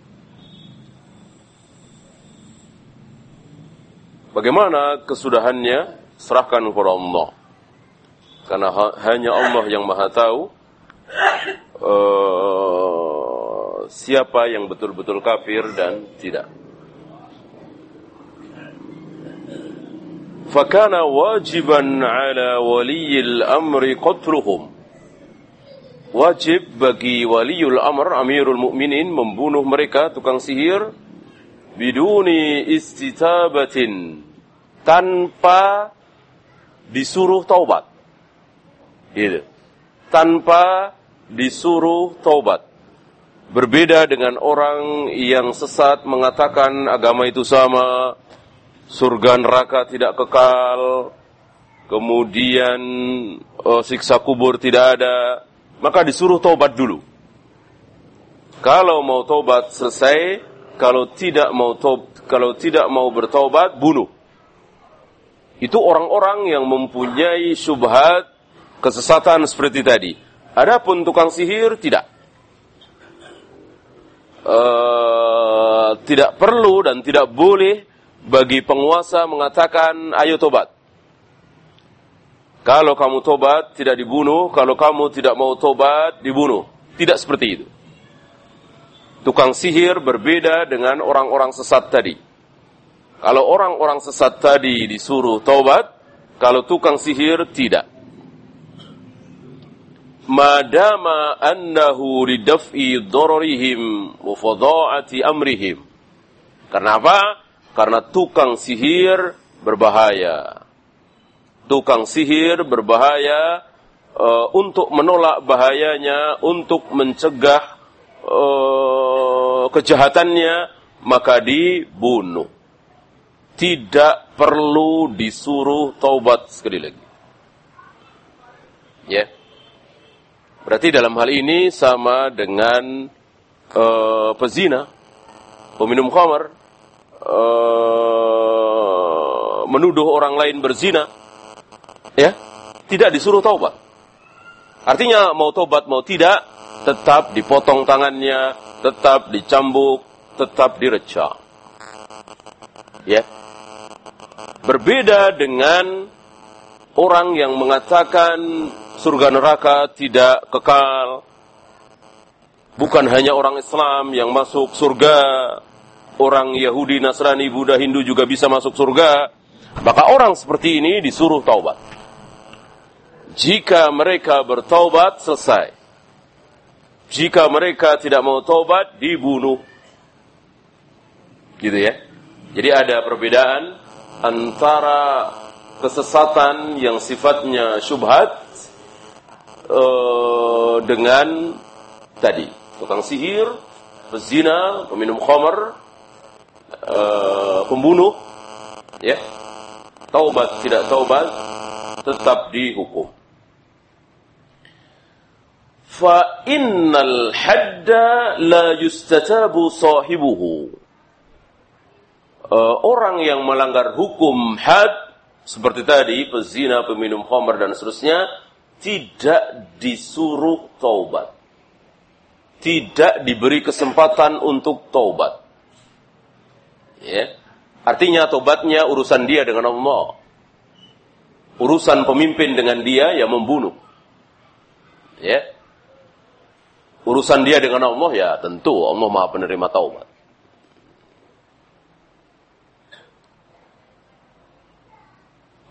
Bagaimana kesudahannya? Serahkan kepada Allah. Karena hanya Allah yang maha tahu uh, siapa yang betul-betul kafir dan tidak. فكان واجبا على ولي الأمر قتلهم wajib bagi waliul amr amirul mukminin membunuh mereka tukang sihir biduni istitabatin tanpa disuruh taubat gitu tanpa disuruh taubat berbeda dengan orang yang sesat mengatakan agama itu sama surga neraka tidak kekal, kemudian oh, siksa kubur tidak ada, maka disuruh tobat dulu. Kalau mau tobat selesai, kalau tidak mau tob, kalau tidak mau bertobat bunuh. Itu orang-orang yang mempunyai syubhat kesesatan seperti tadi. Adapun tukang sihir tidak. Uh, tidak perlu dan tidak boleh bagi penguasa mengatakan ayo tobat. Kalau kamu tobat tidak dibunuh, kalau kamu tidak mau tobat dibunuh. Tidak seperti itu. Tukang sihir berbeda dengan orang-orang sesat tadi. Kalau orang-orang sesat tadi disuruh taubat, kalau tukang sihir tidak. Madama annahu lidaf'i dararihim wa fadha'ati amrihim. Karena apa? Karena tukang sihir berbahaya. Tukang sihir berbahaya uh, untuk menolak bahayanya, untuk mencegah uh, kejahatannya, maka dibunuh tidak perlu disuruh taubat sekali lagi. Ya. Berarti dalam hal ini sama dengan uh, pezina, peminum khamar, uh, menuduh orang lain berzina, ya, tidak disuruh taubat. Artinya mau taubat mau tidak, tetap dipotong tangannya, tetap dicambuk, tetap direcak. Ya, Berbeda dengan orang yang mengatakan surga neraka tidak kekal. Bukan hanya orang Islam yang masuk surga, orang Yahudi, Nasrani, Buddha, Hindu juga bisa masuk surga. Maka orang seperti ini disuruh taubat. Jika mereka bertaubat, selesai. Jika mereka tidak mau taubat, dibunuh. Gitu ya. Jadi ada perbedaan antara kesesatan yang sifatnya syubhat uh, dengan tadi tukang sihir, pezina, peminum khamar, uh, pembunuh, ya, taubat tidak taubat tetap dihukum. Fa innal hadda la yustatabu sahibuhu uh, orang yang melanggar hukum had seperti tadi pezina, peminum khamr dan seterusnya tidak disuruh taubat. Tidak diberi kesempatan untuk taubat. Ya. Artinya taubatnya urusan dia dengan Allah. Urusan pemimpin dengan dia yang membunuh. Ya. Urusan dia dengan Allah ya tentu Allah Maha penerima taubat.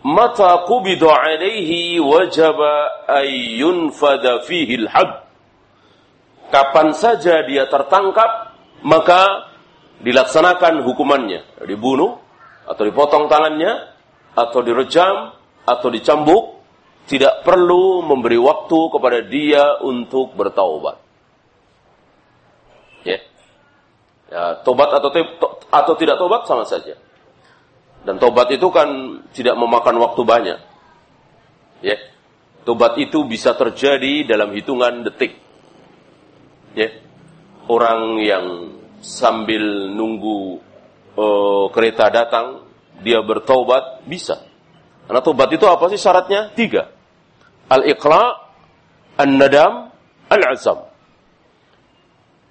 Mata qubida alaihi wajaba ay yunfada fihi al Kapan saja dia tertangkap, maka dilaksanakan hukumannya. Dibunuh, atau dipotong tangannya, atau direjam, atau dicambuk. Tidak perlu memberi waktu kepada dia untuk bertaubat. Ya. ya tobat atau, atau tidak tobat sama saja. Dan tobat itu kan tidak memakan waktu banyak. Ya. Tobat itu bisa terjadi dalam hitungan detik. Ya. Orang yang sambil nunggu uh, kereta datang, dia bertobat, bisa. Karena tobat itu apa sih syaratnya? Tiga. Al-iqla, an-nadam, al-azam.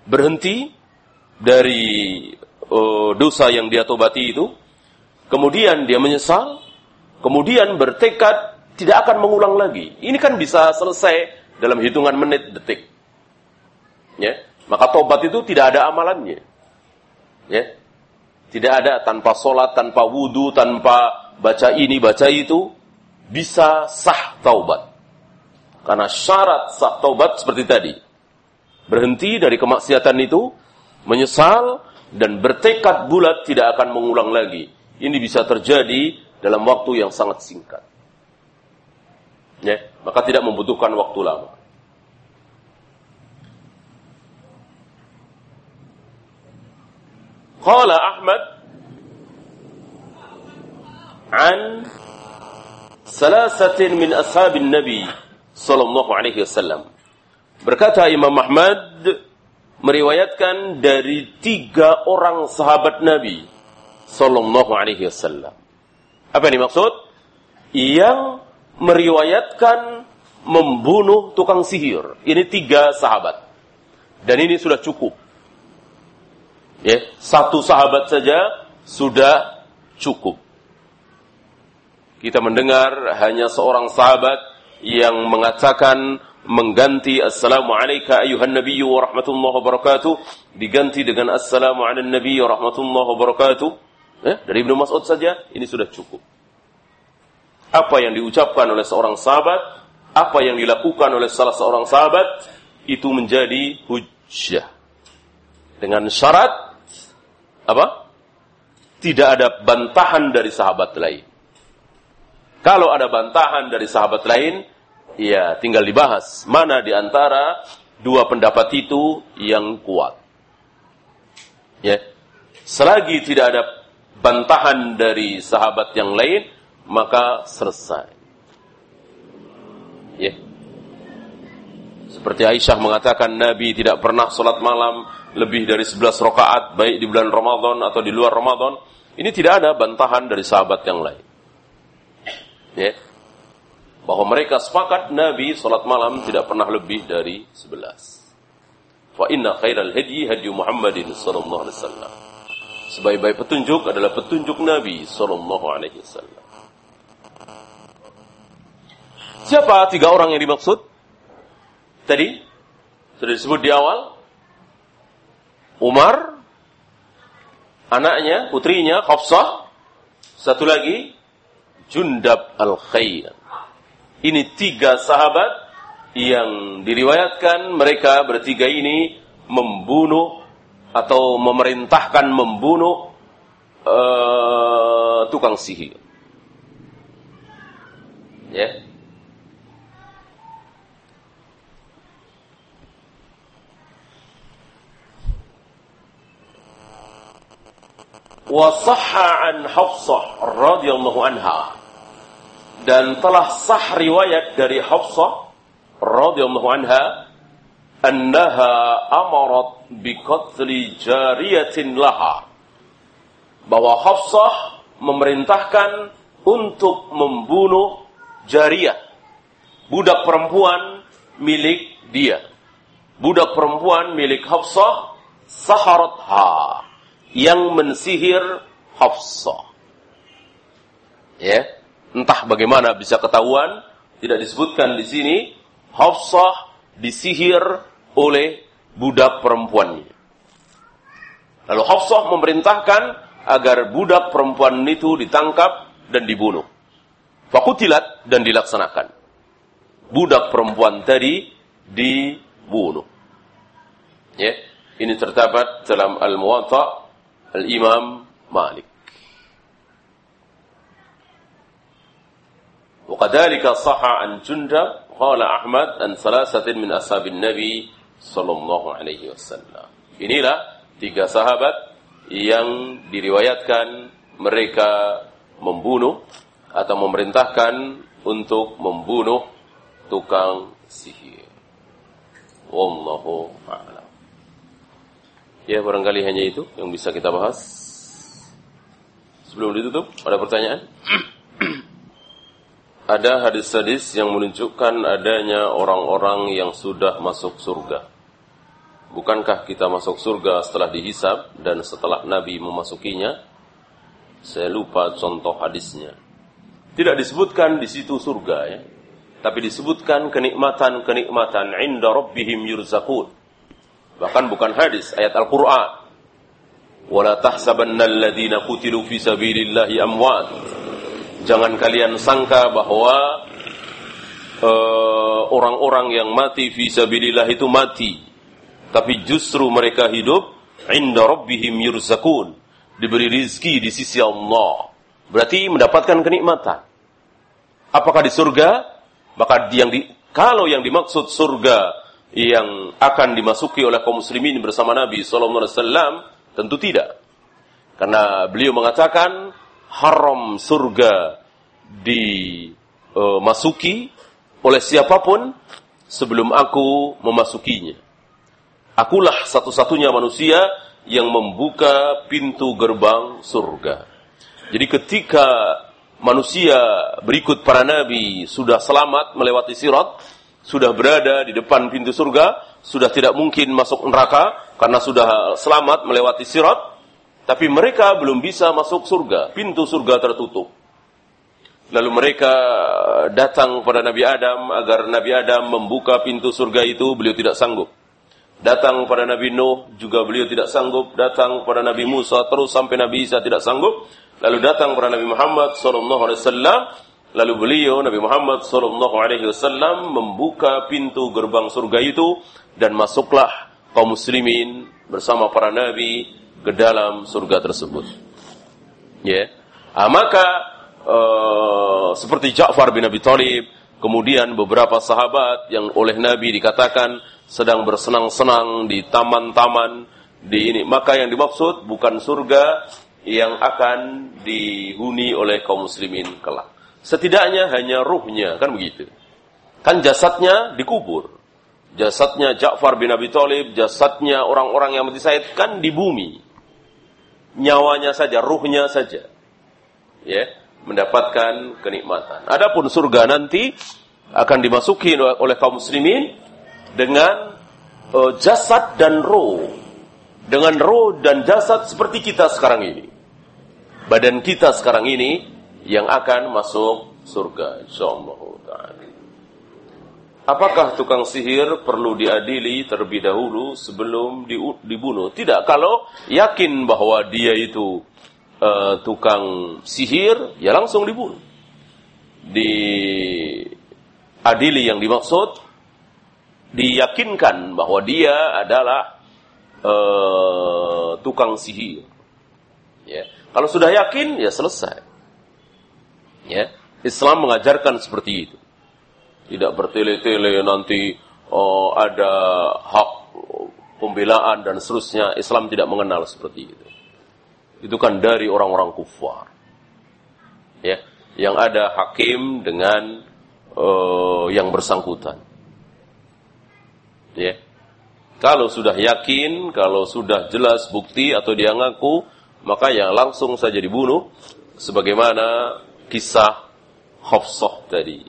Berhenti dari uh, dosa yang dia tobati itu, kemudian dia menyesal, kemudian bertekad tidak akan mengulang lagi. Ini kan bisa selesai dalam hitungan menit detik. Ya, maka tobat itu tidak ada amalannya. Ya, tidak ada tanpa sholat, tanpa wudhu, tanpa baca ini, baca itu, bisa sah taubat. Karena syarat sah taubat seperti tadi. Berhenti dari kemaksiatan itu, menyesal, dan bertekad bulat tidak akan mengulang lagi ini bisa terjadi dalam waktu yang sangat singkat. Ya, maka tidak membutuhkan waktu lama. Qala Ahmad an salasatin min ashabin Nabi sallallahu alaihi wasallam. Berkata Imam Ahmad meriwayatkan dari tiga orang sahabat Nabi Sallallahu Alaihi Wasallam. Apa yang dimaksud? Yang meriwayatkan membunuh tukang sihir. Ini tiga sahabat. Dan ini sudah cukup. Ya, satu sahabat saja sudah cukup. Kita mendengar hanya seorang sahabat yang mengatakan mengganti Assalamualaikum ayuhan Nabi wa rahmatullahi wabarakatuh diganti dengan Assalamu ala Nabi wa rahmatullahi wabarakatuh Eh, dari Ibnu Mas'ud saja ini sudah cukup. Apa yang diucapkan oleh seorang sahabat, apa yang dilakukan oleh salah seorang sahabat itu menjadi hujjah. Dengan syarat apa? Tidak ada bantahan dari sahabat lain. Kalau ada bantahan dari sahabat lain, ya tinggal dibahas mana di antara dua pendapat itu yang kuat. Ya. Selagi tidak ada bantahan dari sahabat yang lain, maka selesai. Ya. Seperti Aisyah mengatakan Nabi tidak pernah sholat malam lebih dari 11 rakaat baik di bulan Ramadan atau di luar Ramadan. Ini tidak ada bantahan dari sahabat yang lain. Ya. Bahwa mereka sepakat Nabi sholat malam tidak pernah lebih dari 11. Fa inna khairal hadi hadi Muhammadin sallallahu alaihi wasallam. Sebaik-baik petunjuk adalah petunjuk Nabi sallallahu alaihi wasallam. Siapa tiga orang yang dimaksud? Tadi sudah disebut di awal. Umar, anaknya, putrinya, Hafsah. Satu lagi, Jundab al-Khair. Ini tiga sahabat yang diriwayatkan mereka bertiga ini membunuh atau memerintahkan membunuh uh, tukang sihir. Ya. Wasahha an Hafsah radhiyallahu anha dan telah sah riwayat dari Hafsah radhiyallahu anha annaha amarat bi qatli jariyatin laha. Bahwa Hafsah memerintahkan untuk membunuh jariyah budak perempuan milik dia. Budak perempuan milik Hafsah saharatha yang mensihir Hafsah. Ya entah bagaimana bisa ketahuan tidak disebutkan di sini. Hafsah disihir oleh budak perempuannya. Lalu Hafsah memerintahkan agar budak perempuan itu ditangkap dan dibunuh. Fakutilat dan dilaksanakan. Budak perempuan tadi dibunuh. Ya, ini terdapat dalam Al-Muwatta Al-Imam Malik. وكذلك صح عن جندب Qala Ahmad an salasatin min ashabin Nabi sallallahu alaihi wasallam. Inilah tiga sahabat yang diriwayatkan mereka membunuh atau memerintahkan untuk membunuh tukang sihir. Wallahu a'lam. Ya, barangkali hanya itu yang bisa kita bahas. Sebelum ditutup, ada pertanyaan? (clears throat) ada hadis-hadis yang menunjukkan adanya orang-orang yang sudah masuk surga. Bukankah kita masuk surga setelah dihisab dan setelah Nabi memasukinya? Saya lupa contoh hadisnya. Tidak disebutkan di situ surga ya. Tapi disebutkan kenikmatan-kenikmatan inda rabbihim yurzakun. Bahkan bukan hadis, ayat Al-Qur'an. Wala tahsabanna alladziina qutilu fi sabilillahi amwat. Jangan kalian sangka bahwa eh, orang-orang uh, yang mati fi sabilillah itu mati tapi justru mereka hidup inda rabbihim yurzakun. Diberi rizki di sisi Allah. Berarti mendapatkan kenikmatan. Apakah di surga? Maka yang di, kalau yang dimaksud surga yang akan dimasuki oleh kaum muslimin bersama Nabi sallallahu alaihi wasallam tentu tidak. Karena beliau mengatakan haram surga dimasuki uh, oleh siapa pun sebelum aku memasukinya. Akulah satu-satunya manusia yang membuka pintu gerbang surga. Jadi ketika manusia berikut para nabi sudah selamat melewati sirat, sudah berada di depan pintu surga, sudah tidak mungkin masuk neraka karena sudah selamat melewati sirat, tapi mereka belum bisa masuk surga. Pintu surga tertutup. Lalu mereka datang kepada Nabi Adam agar Nabi Adam membuka pintu surga itu, beliau tidak sanggup. Datang pada Nabi Nuh juga beliau tidak sanggup. Datang pada Nabi Musa terus sampai Nabi Isa tidak sanggup. Lalu datang pada Nabi Muhammad sallallahu alaihi wasallam. Lalu beliau Nabi Muhammad sallallahu alaihi wasallam membuka pintu gerbang surga itu dan masuklah kaum muslimin bersama para nabi ke dalam surga tersebut. Ya. Yeah. Ah, maka uh, seperti Ja'far bin Abi Thalib, kemudian beberapa sahabat yang oleh Nabi dikatakan sedang bersenang-senang di taman-taman di ini. Maka yang dimaksud bukan surga yang akan dihuni oleh kaum muslimin kelak. Setidaknya hanya ruhnya, kan begitu. Kan jasadnya dikubur. Jasadnya Ja'far bin Abi Thalib, jasadnya orang-orang yang mati syahid kan di bumi. Nyawanya saja, ruhnya saja. Ya, mendapatkan kenikmatan. Adapun surga nanti akan dimasuki oleh kaum muslimin dengan uh, jasad dan roh. Dengan roh dan jasad seperti kita sekarang ini. Badan kita sekarang ini yang akan masuk surga. Insyaallah Apakah tukang sihir perlu diadili terlebih dahulu sebelum dibunuh? Tidak, kalau yakin bahwa dia itu uh, tukang sihir, ya langsung dibunuh. Diadili yang dimaksud diyakinkan bahwa dia adalah uh, tukang sihir. Ya. Kalau sudah yakin, ya selesai. Ya. Islam mengajarkan seperti itu. Tidak bertele-tele nanti oh, ada hak pembelaan dan seterusnya. Islam tidak mengenal seperti itu. Itu kan dari orang-orang kufar. Ya, yang ada hakim dengan uh, yang bersangkutan. Ya. Kalau sudah yakin, kalau sudah jelas bukti atau dia ngaku, maka ya langsung saja dibunuh sebagaimana kisah Hafsah tadi.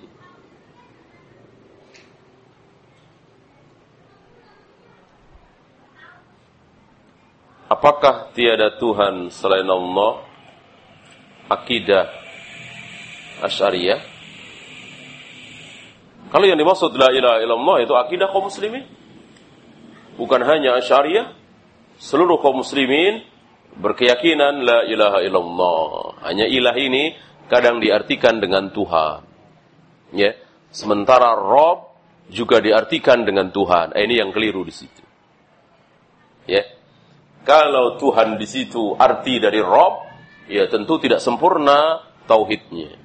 Apakah tiada Tuhan selain Allah? Akidah Asy'ariyah kalau yang dimaksud la ilaha illallah itu akidah kaum muslimin. Bukan hanya Asy'ariyah, seluruh kaum muslimin berkeyakinan la ilaha illallah. Hanya ilah ini kadang diartikan dengan Tuhan. Ya. Sementara Rob juga diartikan dengan Tuhan. Eh, ini yang keliru di situ. Ya. Kalau Tuhan di situ arti dari Rob, ya tentu tidak sempurna tauhidnya.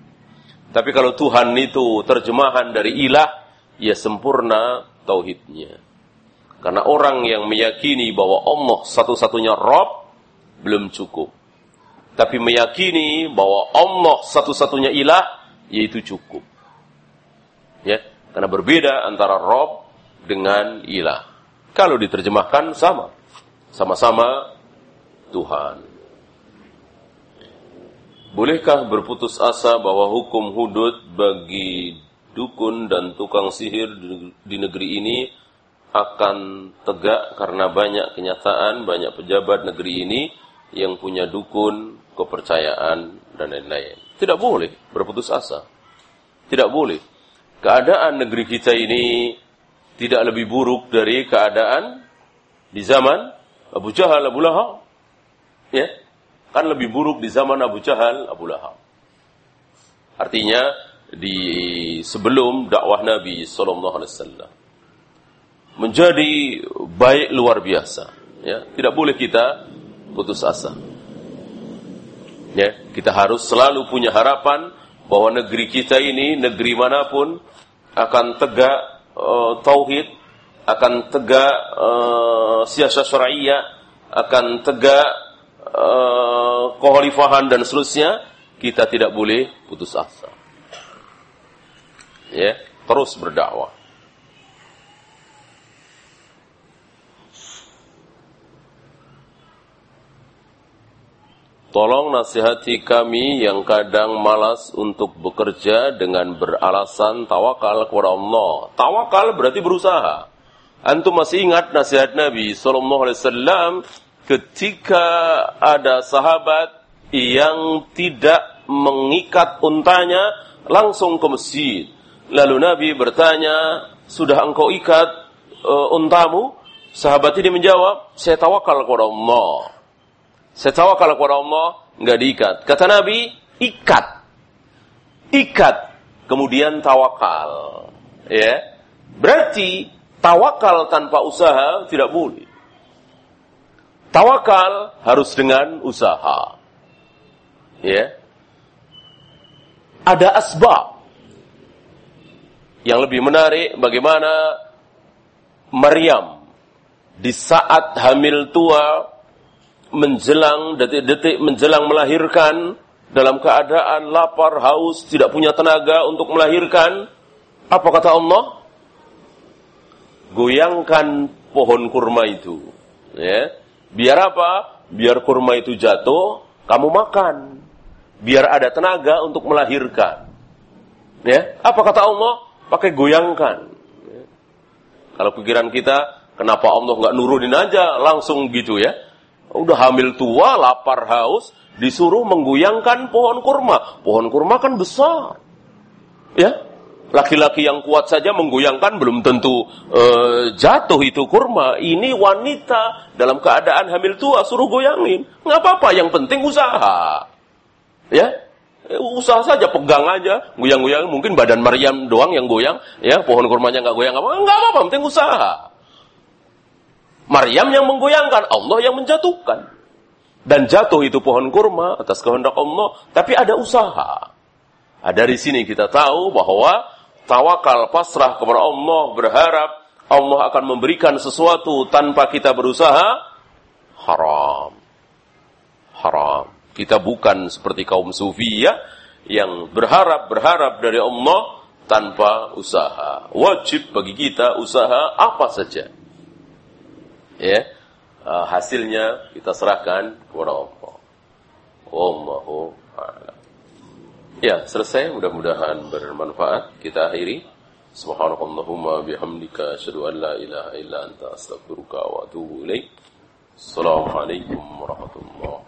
Tapi kalau Tuhan itu terjemahan dari ilah, ya sempurna tauhidnya. Karena orang yang meyakini bahwa Allah satu-satunya Rob, belum cukup. Tapi meyakini bahwa Allah satu-satunya ilah, yaitu cukup. Ya, karena berbeda antara Rob dengan ilah. Kalau diterjemahkan sama. Sama-sama Tuhan. Bolehkah berputus asa bahwa hukum hudud bagi dukun dan tukang sihir di negeri ini akan tegak karena banyak kenyataan, banyak pejabat negeri ini yang punya dukun, kepercayaan, dan lain-lain. Tidak boleh berputus asa. Tidak boleh. Keadaan negeri kita ini tidak lebih buruk dari keadaan di zaman Abu Jahal, Abu Lahab. Ya, Kan lebih buruk di zaman Abu Jahal, Abu Lahab. Artinya di sebelum dakwah Nabi Sallallahu Alaihi Wasallam menjadi baik luar biasa. Ya, tidak boleh kita putus asa. Ya, kita harus selalu punya harapan bahwa negeri kita ini, negeri mana pun akan tegak uh, tauhid, akan tegak uh, siasat syariah, akan tegak uh, kekhalifahan dan seterusnya, kita tidak boleh putus asa. Ya, terus berdakwah. Tolong nasihati kami yang kadang malas untuk bekerja dengan beralasan tawakal kepada Allah. Tawakal berarti berusaha. Antum masih ingat nasihat Nabi sallallahu alaihi wasallam ketika ada sahabat yang tidak mengikat untanya langsung ke masjid. Lalu Nabi bertanya, sudah engkau ikat uh, untamu? Sahabat ini menjawab, saya tawakal kepada Allah. Saya tawakal kepada Allah, nggak diikat. Kata Nabi, ikat. Ikat. Kemudian tawakal. Ya. Berarti tawakal tanpa usaha tidak boleh. Tawakal harus dengan usaha. Ya. Ada asbab. Yang lebih menarik bagaimana Maryam di saat hamil tua menjelang detik-detik menjelang melahirkan dalam keadaan lapar, haus, tidak punya tenaga untuk melahirkan, apa kata Allah? Goyangkan pohon kurma itu. Ya. Biar apa? Biar kurma itu jatuh, kamu makan. Biar ada tenaga untuk melahirkan. Ya. Apa kata Allah? Pakai goyangkan. Ya. Kalau pikiran kita, Kenapa Allah nggak nurunin aja langsung gitu ya? Udah hamil tua, lapar, haus, disuruh menggoyangkan pohon kurma. Pohon kurma kan besar. Ya, laki-laki yang kuat saja menggoyangkan belum tentu uh, jatuh itu kurma. Ini wanita dalam keadaan hamil tua suruh goyangin. Nggak apa-apa, yang penting usaha. Ya, eh, usaha saja pegang aja, goyang-goyang. Mungkin badan Maryam doang yang goyang, ya pohon kurmanya nggak goyang? Nggak apa-apa, penting usaha. Maryam yang menggoyangkan, Allah yang menjatuhkan. Dan jatuh itu pohon kurma atas kehendak Allah, tapi ada usaha. Nah, dari sini kita tahu bahwa tawakal pasrah kepada Allah, berharap Allah akan memberikan sesuatu tanpa kita berusaha, haram. Haram. Kita bukan seperti kaum sufi ya, yang berharap-berharap dari Allah tanpa usaha. Wajib bagi kita usaha apa saja ya uh, hasilnya kita serahkan kepada Allah. Allahu a'lam. Ya, selesai. Mudah-mudahan bermanfaat. Kita akhiri. Subhanakallahumma bihamdika asyhadu an la ilaha illa anta astaghfiruka wa atubu ilaik. Assalamualaikum warahmatullahi